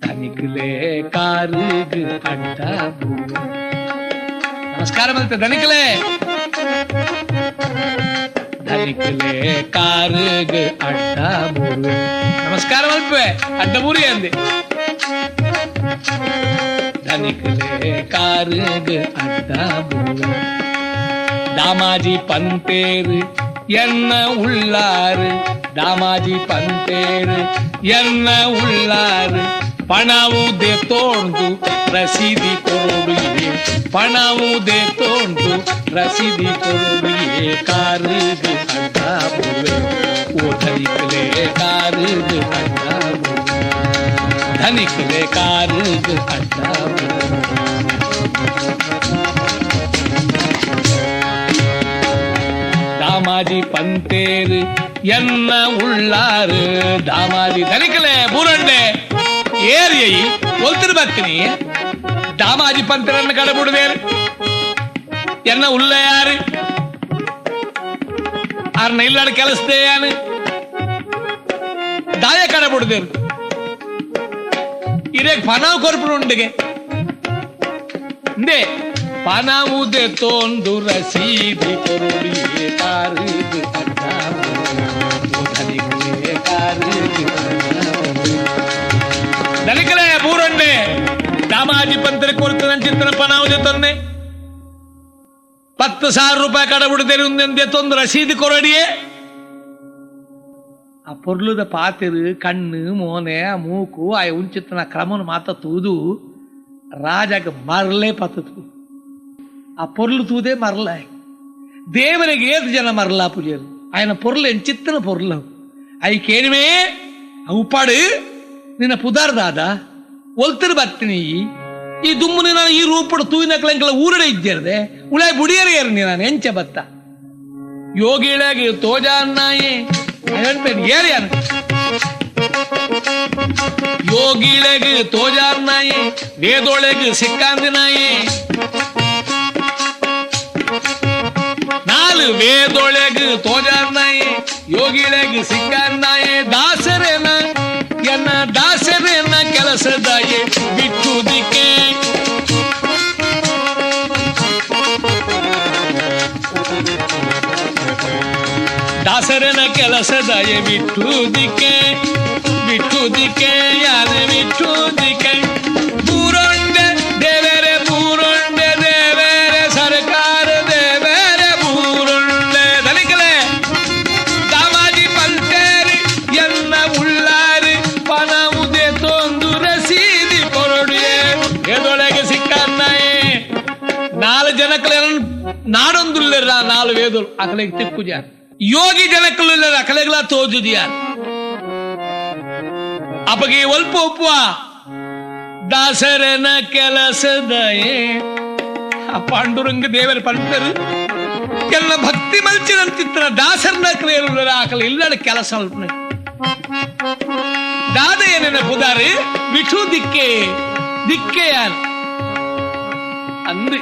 ಧನಿಕಲೆ ಕಾರುಗ ಅಡ್ಡ ಬೂರ್ವೆ. ನಮಸ್ಕಾರ ಮತ್ತೆ ಧನಿಕಲೆ ಧನಿಕಲೆ ಕಾರುಗ ಅಡ್ಡ ಬೂರ್ವೆ ನಮಸ್ಕಾರ ಮಲ್ಪೆ ಅಡ್ಡ ಬೂರಿ ಅಂದೆ ಧನಿಕಲೆ ಕಾರುಗ ಅಡ್ಡ ಬೂರ್ವೆ தாமாஜி பந்தேரு என்ன உள்ளாரு ಪಣವುದೇ ತೋಂಡು ರಸೀದಿ ಕೊಡುಗೆ ಪಣವುದೇ ತೋಂಡು ರಸೀದಿ ಕೊಡುಗೆ ಕಾರಿದು ಹಂಗಾಬುವೆ ಓದಲಿಕಲೆ ಕಾರಿದು ಹಂಗಾಬುವೆ ಧನಿಕಲೆ ಕಾರಿದು தாமாதி பந்தேரு என்ன உள்ளாரு தாமாதி தனிக்கல பூரண்டே ಏರಿಯೈ ಒಲ್ತಿರ್ ಬರ್ತೀನಿ ದಾಮಾಜಿ ಪಂಥರನ್ನು ಕಡಬಿಡುವೇನು ಎನ್ನ ಉಳ್ಳ ಯಾರು ಅವ್ರನ್ನ ಇಲ್ಲಾಡ ಕೆಲಸದೇ ಯಾನು ದಾಯ ಕಡಬಿಡುದೇನು ಇರೇಕ್ ಪನಾವ್ ಕೊರ್ಪುಡು ಉಂಡಿಗೆ ಇಂದೇ ಪನಾವುದೆ ತೋಂದು ರಸೀದಿ ಕೊರುಡಿಗೆ ತಾರಿದು ಧನಿಕಲೇ ಬೂರಂಡೆ ದಾಮಾಜಿ ಪಂತರ ಕೊರತು ನನ್ನ ಚಿಂತನ ಪನಾವುದೆ ತೊಂದೆ ಪತ್ತು ಸಾವಿರ ರೂಪಾಯಿ ಕಡ ಬಿಡ್ತೇನೆ ಒಂದೆಂದೆ ತೊಂದು ರಸೀದಿ ಕೊರಡಿಯೇ ಆ ಪೊರ್ಲುದ ಪಾತಿರು ಕಣ್ಣು ಮೋನೆ ಮೂಕು ಆ ಉಂಚಿತ್ತನ ಕ್ರಮನ ಮಾತ ತೂದು ರಾಜಾಗ ಮರಲೇ ಪತ್ತದು ಆ పొర్లు తూదే మరల దేవునికి ఏది జన మరలా పుజరు ఆయన పొరలు ఎంచిత్తన పొరలు అవి కేనివే ఉప్పాడు ನಿನ್ನ ಪುದಾರ್ದಾದ ಒಲ್ತರ ಬರ್ತೀನಿ ಈ. ದುಮ್ಮು ನಾನು ಈ ರೂಪಡು ತೂವಿನ ಕಳಂಕಲ ಊರಡೆ ಇದ್ದೇರದೆ. ಉಳಾಯ್ ಬುಡಿಯರಿಯರು ನಾನು, ಎಂಚ ಬತ್ತ. ಯೋಗಿಳಗೆ ತೋಜ ತೋಜಾರ್ ನಾಯಿ ಯೋಗಿಳೆಗೆ ತೋಜ ನಾಯಿ, ವೇದೊಳಗೆ ಸಿಕ್ಕಾಂದಿನಾಯೇ ತೋಜಾರ್ ವೇದೊಳಗೆ ತೋಜಾರ್ನಾಯೆ ಯೋಗಿಳೆಗೆ ಸಿಕ್ಕಾರ್ನಾಯೆ ದಾಸರೇನ ಎನ್ನ ದಾಸರೇನ ಕೆಲಸದಾಯೆ ಬಿಟ್ಟುದಿಕ್ಕೆ ದಾಸರನ ಕೆಲಸದಾಯೆ ಬಿಟ್ಟುದಿಕ್ಕೆ ಬಿಟ್ಟುದಿಕ್ಕೆ ಯಾರು ಬಿಟ್ಟುದಿಕ್ಕೆ ಪೂರೊಂಡೆ నాడొందులేరా నాలుగు వేదులు అక్కడికి తిప్పుజారు యోగి జనకులు అక్కడికి తోజుదియారు ಅಪಗೆ ಒಲ್ಪ ಒಪ್ಪುವ ದಾಸರನ ಕೆಲಸದಯೇ ಆ ಪಾಂಡುರಂಗ ದೇವರ ಪಂಟರು ಎಲ್ಲ ಭಕ್ತಿ ಮಲ್ಚಿನಂತಿತ್ರ ದಾಸರನ ಕ್ರಿಯರು ಆಕಲ ಇಲ್ಲದ ಕೆಲಸ ಅಲ್ಪನೆ ದಾದ ಏನೇನ ಪುದಾರಿ ವಿಠು ದಿಕ್ಕೆ ದಿಕ್ಕೆ ಯಾರು ಅಂದು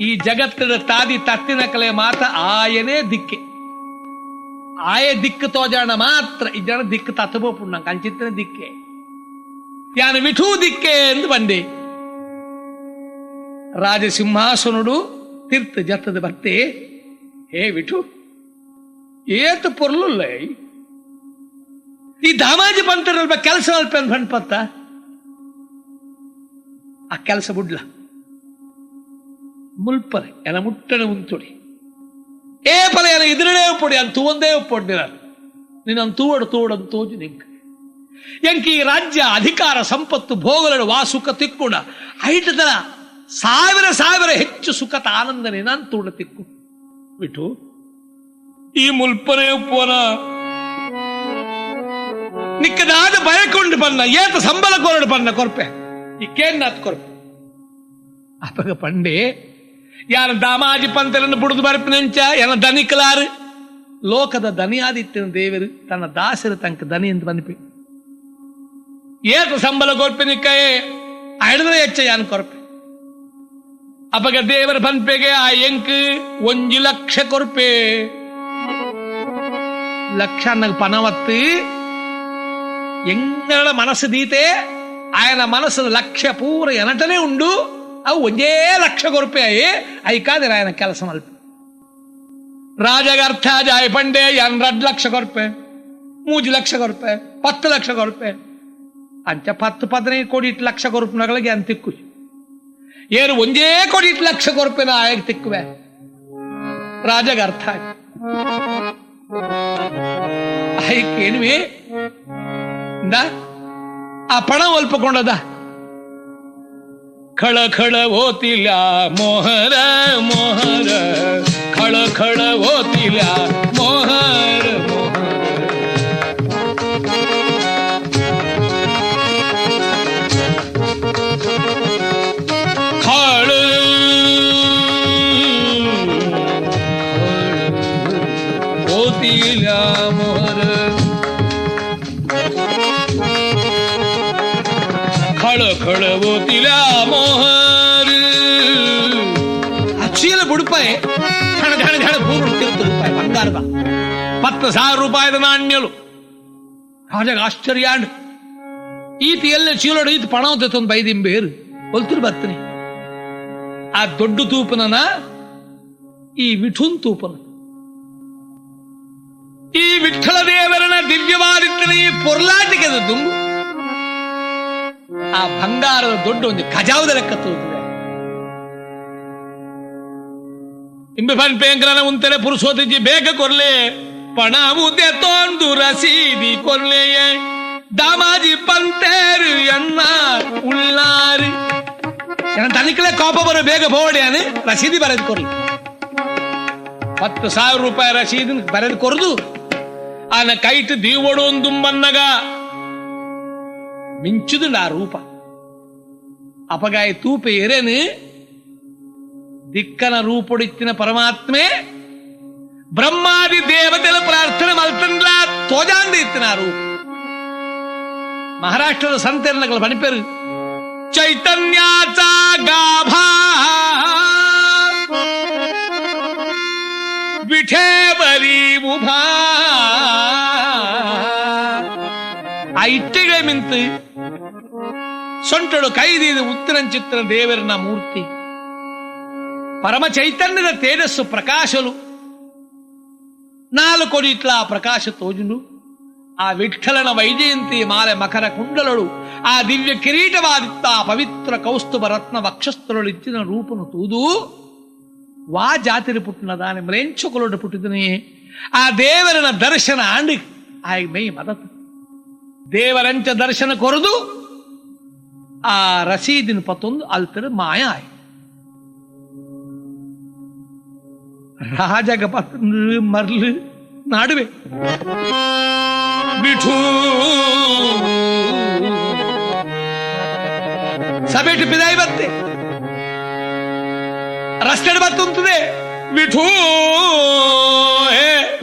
ಈ ಜಗತ್ತಿನ ತಾದಿ ತತ್ತಿನ ಕಲೆ ಮಾತ ಆಯನೇ ದಿಕ್ಕೆ. ಆಯ ದಿಕ್ಕು ತೋಜಾಣ ಮಾತ್ರ ಇದ್ದಾಣ ದಿಕ್ಕು ತತ್ತಬೋಪುಣ್ಣ ಕಂಚಿತ್ತಿನ ದಿಕ್ಕೆ. ಯಾನು ವಿಠೂ ದಿಕ್ಕೆ ಎಂದು ಬಂದೆ. ರಾಜಸಿಂಹಾಸನುಡು ತೀರ್ಥ ಜತ್ತದ ಬತ್ತೆ ಹೇ ವಿಠು, ಏತ ಪೊರ್ಲುಲ್ಲ? ಈ ದಾಮಾಜಿ ಪಂತರಲ್ಪ ಕೆಲಸ ಅಲ್ಪ ಪತ್ತ ಆ ಕೆಲಸ ಬುಡ್ಲ. ಮುಲ್ಪರೆ ಎನ ಮುಟ್ಟಣೆ ಉಂತುಡಿ ಏ ಪಲೆ ಎನ ಇದರಡೇ ಒಪ್ಪೊಡಿ ಅಂತೂ ಒಂದೇ ಒಪ್ಪೊಡಿ ನಿನ್ನ ತೂವಡು ತೋಜು ನಿಂಕ ಎಂಕಿ ರಾಜ್ಯ ಅಧಿಕಾರ ಸಂಪತ್ತು ಭೋಗಲಡು ವಾ ಸುಖ ತಿಕ್ಕುಣ ಐಟದನ ಸಾವಿರ ಸಾವಿರ ಹೆಚ್ಚು ಸುಖತ ಆನಂದನೇ ನಾನು ತೂಡ ತಿಕ್ಕು. ಬಿಟ್ಟು ಈ ಮುಲ್ಪನೆ ಒಪ್ಪೋನ ನಿಕ್ಕದಾದ ಬಯಕೊಂಡು ಬನ್ನ ಏತ ಸಂಬಳ ಕೊರಡು ಬನ್ನ ಕೊರ್ಪೆ. ಈ ಕೇನ್ನಾಥ್ ಕೊರ್ಪೆ? ಅಪಗ ಪಂಡೆ ಯಾರು ದಾಮಾಜಿ ಪಂಥರನ್ನು ಬುಡದು ಬರಪಿನಂಚ ಎನ ದನಿಕಲಾರು? ಲೋಕದ ದನಿಯಾದಿತ್ತನ ದೇವರು ತನ್ನ ದಾಸರ ತನಕ ದನಿ ಎಂದು ಬನ್ಪಿ ಏತ ಸಂಬಲ ಗೋರ್ಪಿನಿಕಯೇ ಅಡದ್ರೆ ಹೆಚ್ಚ ಯಾನ್ ಕೊರಪೆ? ಅಪಗ ದೇವರ ಬನ್ಪೆಗೆ ಆ ಎಂಕ್ ಒಂಜು ಲಕ್ಷ ಕೊರ್ಪೆ. ಲಕ್ಷ ಅನ್ನಗ ಪನವತ್ತು. ಎಂಗಳ ಮನಸ್ಸು ದೀತೆ, ಆಯನ ಮನಸ್ಸು ಲಕ್ಷ ಪೂರ ಎನಟನೆ ಉಂಡು. ಅವು ಒಂದೇ ಲಕ್ಷ ರೂಪಾಯಿ ಐಕಾದಿರ ಆಯನ ಕೆಲಸ ಮಲ್ಪ. ರಾಜಗರ್ಥ ಜಾಯಪಂಡೆ ಎನ್ರಡ್ ಲಕ್ಷ ರೂಪಾಯಿ ಮೂಜು ಲಕ್ಷ ರೂಪಾಯಿ ಪತ್ತು ಲಕ್ಷ ರೂಪಾಯಿ ಅಂಚ ಪತ್ತು ಪದಿನೈದು ಕೋಟಿ ಇಟ್ಟು ಲಕ್ಷ ರೂಪಾಯಿಗಳಿಗೆ ಅಂತ ತಿಕ್ಕು ಏನು ಒಂದೇ ಕೋಟಿ ಇಟ್ಟು ಲಕ್ಷ ರೂಪಾಯಿನ ಆಯಾಗ ತಿಕ್ಕುವೆ. ರಾಜಗ ಅರ್ಥ ಆಯ್ತು ಏನ್ವಿ ಆ ಪಣ ಒಲ್ಪಕೊಂಡದ खळ खळ होतील्या मोहर मोहर. खळ खळ होतील्या मोहर. ಓತಿಲ್ಲ ಮೋಹರ. ಅಕ್ಷೀಲ ಬುಡುಪಾಯಿ ಝಣ ಝಣ ಝಣ ಪೂರ್ಣ ತಿರುತ್ತು ರೂಪಾಯಿ ಬಂಗಾರದ. ಪತ್ತು ಸಾವಿರ ರೂಪಾಯಿದ ನಾಣ್ಯಲು ರಾಜಗ ಆಶ್ಚರ್ಯ ಈತ ಎಲ್ಲ ಚೀಲೋಡು ಈತ ಪಣ ಒಂದು ಬೈದಿಂಬೇರು ಒಲ್ತಿರು ಬರ್ತೀನಿ. ಆ ದೊಡ್ಡ ತೂಪನನ, ಈ ವಿಠುನ್ ತೂಪನ. ಈ ವಿಠಲ ದೇವರನ ದಿವ್ಯವಾದಿತ್ತನ ಪೊರ್ಲಾಟಿಕೆದ ದುಂಬು. ಆ ಬಂಗಾರದ ದೊಡ್ಡ ಒಂದು ಖಜಾವದ ಲೆಕ್ಕ ತೋರುತ್ತದೆ ಇಂಬೆ ಪಂಪೇಂಕರನ ಉಂತರೆ ಪುರುಷೋತಿಜಿ ಬೇಗ ಕೊರ್ಲೆ ಪಣ ಮುದ್ದೆ ತೋಂದು ರಸೀದಿ ಕೊರ್ಲೆಯ. ದಾಮಾಜಿ ಪಂತೇರು ಎನ್ನ ಉಳ್ಳಾರಿ. ನನ್ನ ತನಿಖಲೆ ಕೋಪ ಬರೋ ಬೇಗ ಬೋಡಿ ಬೋಡ್ಯಾನೆ ರಸೀದಿ ಬರೆದು ಕೊರ್ಲಿ. ಹತ್ತು ಸಾವಿರ ರೂಪಾಯಿ ರಸೀದಿ ಬರೆದು ಕೊರದು, ಆನ ಕೈಟ್ ಒಂದು ಮನ್ನಗ. ಮಿಂಚುದು ನಾ ರೂಪ. ಅಪಗಾಯ ತೂಪ ಎರೇನು, ದಿಕ್ಕನ ರೂಪುಡಿತ್ತಿನ ಪರಮಾತ್ಮೆ, ಬ್ರಹ್ಮಾದಿ ದೇವತೆ ಪ್ರಾರ್ಥನೆ ಮಲ್ತಂಡ್ಲ ತೋಜಾಂದ ಇತ್ತಿನ ರೂಪ. ಮಹಾರಾಷ್ಟ್ರದ ಸಂತೆರಣಗಳು ಬಣಿಪೇರು ಚೈತನ್ಯ ಗಾಭಾ ವಿಠೇ ಬರೀ ಉಭಾ. ಆ ಇಟ್ಟಿಗೆ ಸೊಂಟಳು ಕೈದಿದ ಉತ್ತರಂಚಿತ್ರ ದೇವರನ ಮೂರ್ತಿ. ನಾಲ್ಕು ಕೊಡಿಟ್ಲ ಆ ಪ್ರಕಾಶ ತೋಜುನು ಆ ವಿಠಲನ ವೈಜಯಂತಿ ಮಾಲೆ ಮಕರ ಕುಂಡಲಳು. ಆ ದಿವ್ಯ ಕಿರೀಟವಾದಿತ್ತ ಆ ಪವಿತ್ರ ಕೌಸ್ತುಭ ರತ್ನ ವಕ್ಷಸ್ಥಳಳು ಇಚ್ಚಿನ ರೂಪನು ತೂದು. ವಾ ಜಾತಿರಿ ಪುಟ್ಟಿನ ದಾನೆ ಮ್ರೆಂಚು ಕೊಲೊಡು ಪುಟ್ಟಿದನೆ. ಆ ದೇವರನ ದರ್ಶನ ಆಂಡಿ. ಆಯ್ ಮೈ ಮದತು. ದೇವರಂಚ ದರ್ಶನ ಕೊರದು. ಆ ರಸೀದಿನ ಪತ್ತೊಂದು ಅಲ್ಪರ ಮಾಯ ಆಯ್ತು. ರಾಜಗ ಪತ್ನ ಮರ್ಲು ನಡುವೆ. ಬಿಠು ಸಭೆಟು ಪಿದಾಯಿ ಬತ್ತೆ ರಸ್ತೆ ಬತ್ತುಂತದೆ ಬಿಠು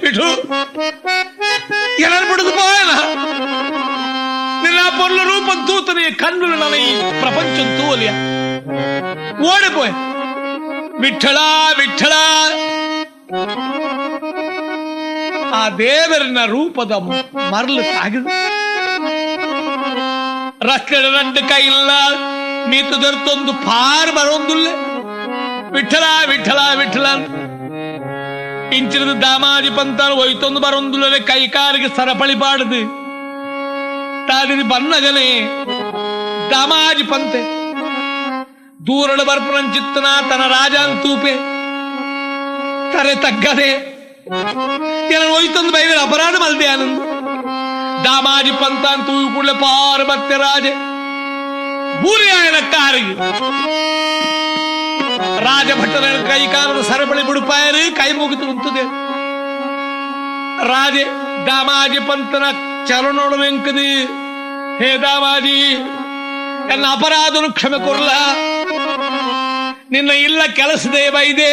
ಬಿಠು ಎಲ್ಲರೂ ಬಿಡುದು ಪೋಯನ. పొల్ల ರೂಪ తన కన్నులు నన్న ఈ ప్రపంచంతో అలియా ఓడిపోయి విఠలా ಆ ದೇವರನ ರೂಪದ ಮರಲು ತಾಗಿದ. ರಕ್ಕಡ ಕೈ ಇಲ್ಲ ನೀತು ದರ್ತೊಂದು ಫಾರ್ ಬರೋಂದುಲ್ಲೆ. ವಿಠಲ ವಿಠಲ ವಿಠಲ ಇಂಚಿರದ ದಾಮಾಜಿ ಪಂತಾಲ್ ಒಯ್ತೊಂದು ಕೈ ಕೈಕಾರಿಗೆ ಸರಪಳಿ ಬಾಡದು ತಾದಿರಿ ಬನ್ನಗನೆ. ದಾಮಾಜಿ ಪಂತೆ. ದೂರಡ ಬರ್ಪುರಂಚಿತ್ತನ ತನ ರಾಜಾನ್ ತೂಪೆ ತರೆ ತಗ್ಗದೆ. ಏನೋ ಒಯ್ತೊಂದು ಬೈದರೆ ಅಪರಾಧ ಮಲ್ದೆ ಆನಂದ್. ದಾಮಾಜಿ ಪಂತಾನ್ ತೂಯಿ ಕೂಡಲೇ ಪಾರ ಮತ್ತೆ ರಾಜೆ. ಬೂರಿ ಆಯನ ಕಾರಿಗೆ ರಾಜಭಟನ ಕೈ ಕಾಲದ ಸರಪಳಿ ಬಿಡುಪಾಯರು ಕೈ ಮುಗಿದು ಉಂತದೆ ರಾಜೆ, ದಾಮಾಜಿ ಪಂತನ ಚರಣೋಡು ವೆಂಕದಿ ಹೇ ದಾಮಾಜಿ ಎನ್ನ ಅಪರಾಧನು ಕ್ಷಮೆ ಕೊರ್ಲ ನಿನ್ನ ಇಲ್ಲ ಕೆಲಸದೆ ಬೈದೆ,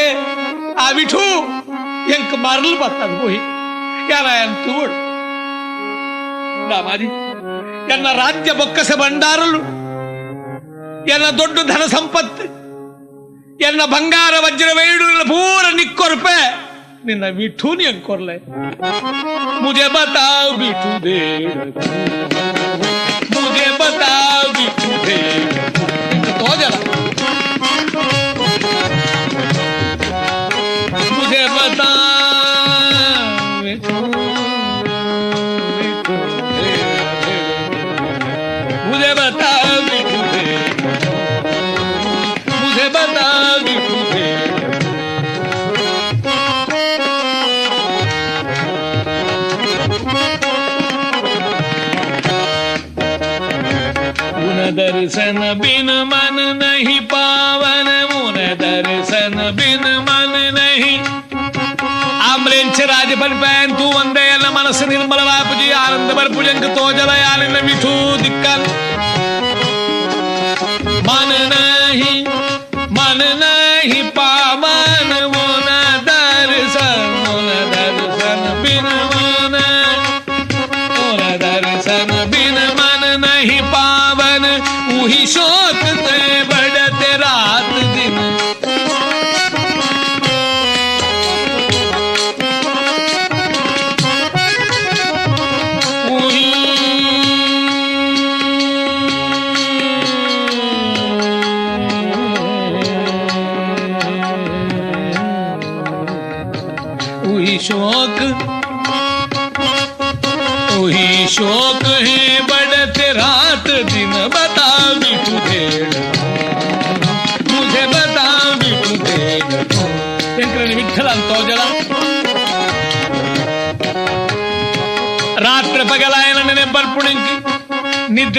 ಆ ವಿಠು ಎಂಕ ಮರಲು ಬರ್ತದ ಹೋಯಿ. ಯಾರ ಅಂತೂ ದಾಮಾಜಿ ಎನ್ನ ರಾಜ್ಯ ಬೊಕ್ಕಸ ಭಂಡಾರಲು, ಎನ್ನ ದೊಡ್ಡ ಧನ ಸಂಪತ್ತು, ಎನ್ನ ಬಂಗಾರ ವಜ್ರ ವೈಡು ಪೂರ ನಿಕ್ಕೊರ್ಪೆ ನಿನ್ನ ವಿಠು ನಿಂಗ್ ಕೊರ್ಲೆ. ಮುಜೆ ಬತಾವ್ ಬಿಠು ಬೇಡ ಮುಜೆ ಬತಾವ್ ಬಿಠು ಬೇಡ ತೋಜಲ್ಲ दर्शन बिन मन नहीं, पावन मुन दर्शन बिन मन नहीं। आम्रेंच पैन तू वंदे मनस निर्मल बाप जी, आनंद पर पुजंक तो जलयाल मिठू दिक्कत। मन नहीं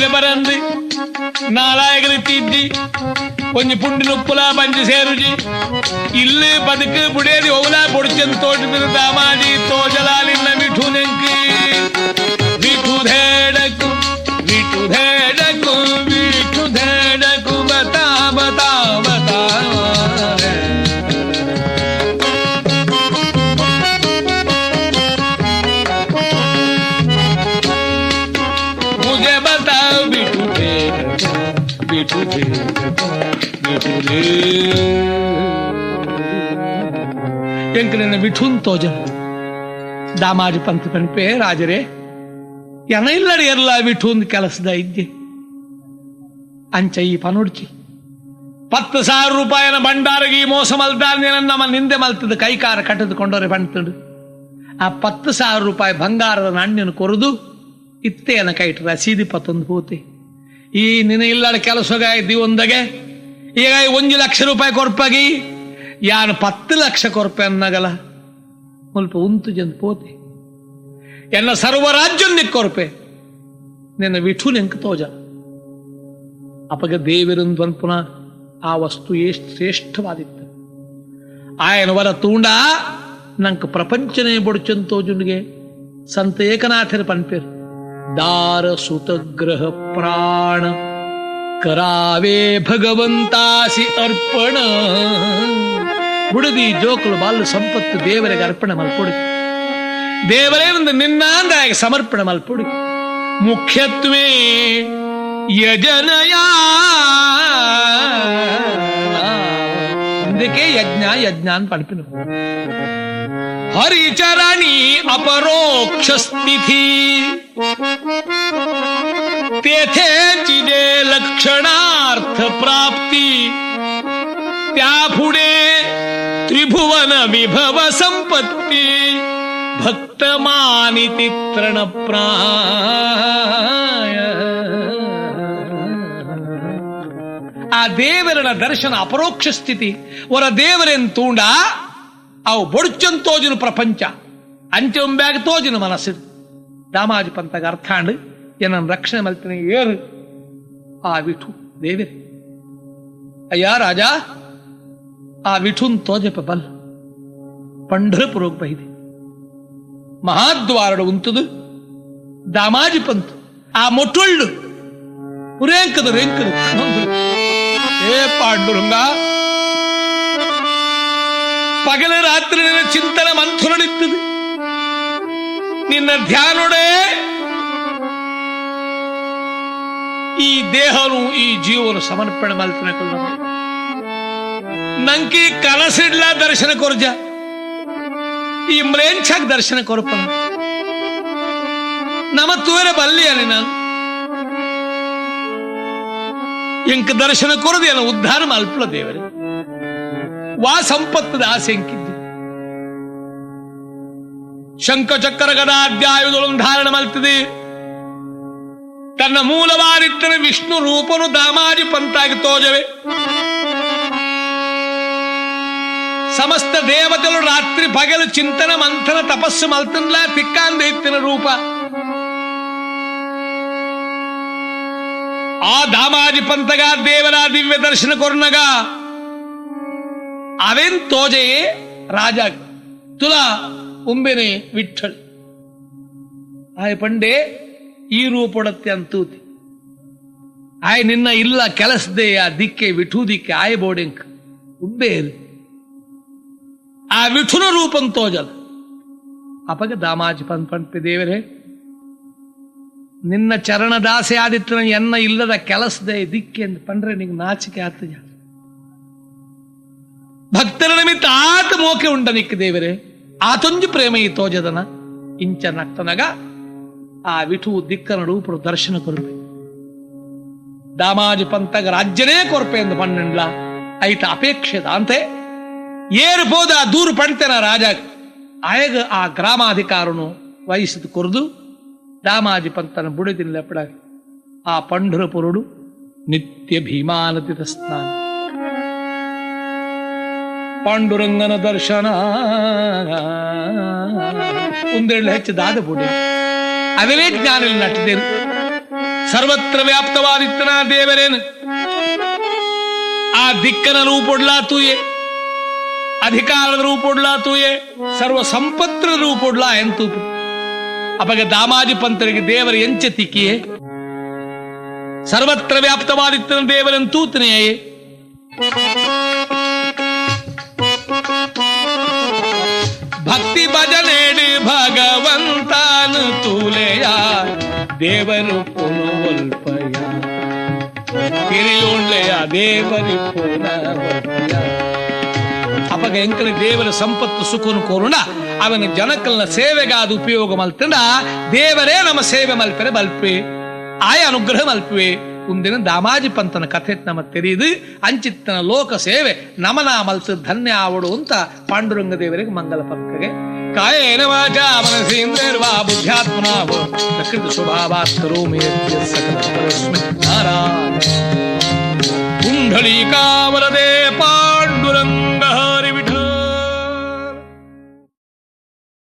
ఊరిల పరంది నాలాయకులు తిద్ది కొంచెం పుండి నొప్పులా పంచి సేరుచి ఇల్లు బతుకు పుడేది ఒవులా పొడిచిన తోటి మీద దామాజీ తోజలాలిన్న మిఠునెంకి విఠుధేడకి बिठू ಎಂಕ ನಿನ್ನ ವಿಠುನ್ ತೋಜ ದಾಮಾಜಿ ಪಂತ ಪಣಿಪೆ ರಾಜರೇ, ಎನ ಇಲ್ಲಡಿ ಎಲ್ಲ ವಿಠುನ್ ಕೆಲಸದ ಇದ್ದೆ. ಅಂಚ ಈ ಪನುಡ್ಚಿ. ಪತ್ತು ಸಾವಿರ ರೂಪಾಯಿನ ಭಂಡಾರಗಿ ಮೋಸ ಮಲ್ತಾನೆ ನಮ್ಮ ನಿಂದೆ ಮಲ್ತದ ಕೈಕಾರ ಕಟ್ಟದುಕೊಂಡವ್ರೆ ಬಂತಡು ಆ ಪತ್ತು ಸಾವಿರ ರೂಪಾಯಿ ಬಂಗಾರದ ನಣ್ಣಿನ ಕೊರದು, ಇತ್ತೇನ ಕೈಟ್ರ ರಸೀದಿ ಪತ್ತೊಂದು ಹೂತಿ. ಈ ನಿನ್ನ ಇಲ್ಲಡ ಕೆಲಸಗಾಯ್ದಿ ಒಂದಗೆ ಈಗ ಒಂದು ಲಕ್ಷ ರೂಪಾಯಿ ಕೊರ್ಪಾಗಿ, ಯಾನು ಪತ್ತು ಲಕ್ಷ ಕೊರ್ಪೆ ಅನ್ನಗಲ. ಮುಲ್ಪ ಉಂತು ಜನ್ ಪೋತೆ. ಎನ್ನ ಸರ್ವರಾಜ್ಯನ್ನಿ ಕೊರಪೆ. ನಿನ್ನ ವಿಠು ನೆಂಕ ತೋಜ. ಅಪಗ ದೇವಿರಂದು ಪುನಃ ಆ ವಸ್ತು ಎಷ್ಟು ಶ್ರೇಷ್ಠವಾದಿತ್ತು. ಆಯನ ವರ ತೂಂಡ, ನಂಕ ಪ್ರಪಂಚನೇ ಬೊಡಚನ್ ತೋಜುನ್ಗೆ ಸಂತ ಏಕನಾಥರ ಪನ್ಪೇರ್. ದಾರ ಸುತಗ್ರಹ ಪ್ರಾಣ. ಕರಾವೇ ಭಗವಂತಾಸಿ ಅರ್ಪಣ. ಬುಡದಿ ಜೋಕುಲು ಬಾಲು ಸಂಪತ್ತು ದೇವರಿಗೆ ಅರ್ಪಣೆ ಮಲ್ಪೊಡಿ. ದೇವರೇ ಒಂದು ನಿನ್ನಾಂದಾಗಿ ಸಮರ್ಪಣೆ ಮಲ್ಪೊಡಿ. ಮುಖ್ಯತ್ವೇ ಯಜನಯ. అందుకే యజ్ఞ యజ్ఞ అని పడిపిన హరిచరణి అపరోక్ష స్థితి तेथे चिदे लक्षणार्थ प्राप्ती त्या पुढे त्रिभुवन विभव संपत्ती भक्त मानिती ಆ ದೇವರನ ದರ್ಶನ ಅಪರೋಕ್ಷ ಸ್ಥಿತಿ. ವರ ದೇವರೆನ್ ತೂಂಡ ಅವು ಬೊಡ್ಚನ್ ಪ್ರಪಂಚ. ಅಂಚೆ ತೋಜಿನ ಮನಸ್ಸು ದಾಮಾಜಿ ಪಂತಗ ಅರ್ಥಾಂಡ್ ಏನನ್ನು ರಕ್ಷಣೆ ಮಲ್ತಿನ ಏರು. ಆ ವಿಠು ದೇವರೇ ಅಯ್ಯ ರಾಜ, ಆ ವಿಠುನ್ ತೋಜಪ ಬಲ್. ಪಂಢರಪುರೋಗ್ ಬೈದೆ ಮಹಾದ್ವಾರಡು ಉಂತದು ದಾಮಾಜಿ ಪಂತು ಆ ಮೊಟ್ಟೊಳ್ಳು. ರೇಂಕದು ರೇಂಕದು. ఏ పాండురంగా పగల రాత్రి నిన్న చింతన మంథునడిత్తది ನಿನ್ನ ಧ್ಯಾನುಡೇ ಈ ದೇಹನು ಈ ಜೀವನ ಸಮರ್ಪಣೆ ಮಾಡ್ತಾನೆ ನಂಕಿ ಕನಸಿಡ್ಲ ದರ್ಶನ ಕೊರ್ಜ. ಈ ಮ್ರೇಂಚಾಗ ದರ್ಶನ ಕೊರಪ. ನಮ್ಮ ತೂರ ಬಲ್ಲಿಯ ನಾನು ಎಂಕ ದರ್ಶನ ಕೊರದೆ ಅಲ್ಲ ಉದ್ಧಾರ ಮಲ್ಪಲ ದೇವರೇ. ವಾ ಸಂಪತ್ತದ ಆಸೆ ಇಂಕಿದ್ದು ಶಂಖ ಚಕ್ರ ಗದಾಧ್ಯಾಯುಧಗಳನ್ನು ಧಾರಣ ಮಲ್ತದೆ. ತನ್ನ ಮೂಲವಾದಿತ್ತನ ವಿಷ್ಣು ರೂಪನು ದಾಮಾಜಿ ಪಂತಾಗಿ ತೋಜವೆ. ಸಮಸ್ತ ದೇವತೆಗಳು ರಾತ್ರಿ ಪಗಲು ಚಿಂತನ ಮಂಥನ ತಪಸ್ಸು ಮಲ್ತನ್ಲ ತಿಕ್ಕಾಂದೈತ್ತಿನ ರೂಪ. ಆ ದಾಮಾಜಿ ಪಂತಗ ದೇವರ ದಿವ್ಯ ದರ್ಶನ ಕೊರ್ನಗ, ಅವೆನ್ ತೋಜೆಯೇ ರಾಜ ತುಲಾ ಉಂಬೆನೆ ವಿಠಲ್ ಆಯ್ ಪಂಡೆ, ಈ ರೂಪಡತ್ತೆ ಅಂತೂತಿ. ಆಯ್ ನಿನ್ನ ಇಲ್ಲ ಕೆಲಸದೆ ಆ ದಿಕ್ಕೆ ವಿಠೂದಿಕ್ಕೆ ಆಯ್ ಬೋಡೆಂಕ್ ಉಂಬೇರು ಆ ವಿಠುನ ರೂಪಂ ತೋಜಲ್ ಅಪಗ ದಾಮಾಜಿ ಪಂತ್ ದೇವರೇ ನಿನ್ನ ಚರಣದಾಸೆ ಆದಿತ್ತನ ಎನ್ನ ಇಲ್ಲದ ಕೆಲಸದೆ ದಿಕ್ಕೆ ಎಂದು ಪಂಡ್ರೆ ನಿಂಗೆ ನಾಚಿಕೆ ಆತಜ ಭಕ್ತರ ನಿಮಿತ್ತ ಆತ ಮೋಕೆ ಉಂಡ ನಿಕ್ಕ ದೇವರೇ. ಆತೊಂಜು ಪ್ರೇಮ ಈ ತೋಜದನ. ಇಂಚ ನಕ್ತನಗ ಆ ವಿಠು ದಿಕ್ಕನ ರೂಪರು ದರ್ಶನ ಕೊರಪೆ ದಾಮಾಜು ಪಂತಗ ರಾಜ್ಯನೇ ಕೊರಪೆ ಎಂದು ಪಣ್ಣಂಡ್ಲ ಐತ ಅಪೇಕ್ಷೆದ ಅಂತೆ ಏರು ಬೋದ ದೂರು ಪಣ್ತೆನ ರಾಜ. ಆಯಗ ಆ ಗ್ರಾಮಾಧಿಕಾರನು ವಹಿಸಿದ ಕೊರ್ದು. ದಾಮಾಜಿ ಪಂತನ ಬುಡದಿಲ್ಲ ಪಡ ಆ ಪಂಢರಪುರುಡು ನಿತ್ಯ ಭೀಮಾನತಿತ ಸ್ನಾನ. ಪಾಂಡುರಂಗನ ದರ್ಶನ. ಒಂದೆರಡು ಹೆಚ್ಚದಾದ ಬುಡಿ ಅದವೇ ಜ್ಞಾನ ನಟಿದೇನು ಸರ್ವತ್ರ ವ್ಯಾಪ್ತವಾದಿತ್ತನ ದೇವರೇನು? ಆ ದಿಕ್ಕನ ರೂಪೊಡ್ಲಾ ತೂಯೆ ಅಧಿಕಾರದ ರೂಪೊಡ್ಲಾ ತೂಯೆ ಸರ್ವ ಸಂಪತ್ರ ರೂಪೊಡ್ಲಾ ಎಂತೂ ಅಪಗ ದಾಮಾಜಿ ಪಂತರಿಗೆ ದೇವರ ಎಂಚ ತಿಕ್ಕಿಯೇ ಸರ್ವತ್ರ ವ್ಯಾಪ್ತವಾದಿತ್ತನ ದೇವರನ್ ತೂತನೆಯೇ ಭಕ್ತಿ ಭಜನೆಡಿ ಭಗವಂತನು ತೂಲೆಯ ದೇವರು ಪುನವಲ್ಪಯ ಕಿರಿಯೋಳ್ಳೆಯ ದೇವರಿ ಪುನವಲ್ಪಯ ಎಂಕನ ದೇವರ ಸಂಪತ್ತು ಸುಖನು ಕೋರುಣ. ಅವನ ಜನಕಲ್ನ ಸೇವೆಗಾದ ಉಪಯೋಗ ಮಲ್ತಂಡ, ದೇವರೇ ನಮ್ಮ ಸೇವೆ ಮಲ್ಪರೆ ಮಲ್ಪೆ. ಆಯ ಅನುಗ್ರಹ ಮಲ್ಪುವೆ. ಮುಂದಿನ ದಾಮಾಜಿ ಪಂತನ ಕಥೆ ನಮ್ಮ ತೆರೆಯದು ಅಂಚಿತ್ತನ ಲೋಕ ಸೇವೆ, ನಮನ ಮಲ್ಸು ಧನ್ಯ ಆವಡು ಅಂತ ಪಾಂಡುರಂಗ ದೇವರಿಗೆ ಮಂಗಲ ಪಕ್ಕಗೆ ಕಾಯೇನ ವಾಚ ಮನಸೇಂದ್ರವಾ ಬುದ್ಧ್ಯಾತ್ಮನಾ ಪ್ರಕೃತಿ ಸ್ವಭಾವಾತ್ ಕರೋಮಿ ಸಕಲ ಪರಸ್ಮೈ புண்டலீகாவரதே பாண்டுரங்க அறிவிட்டு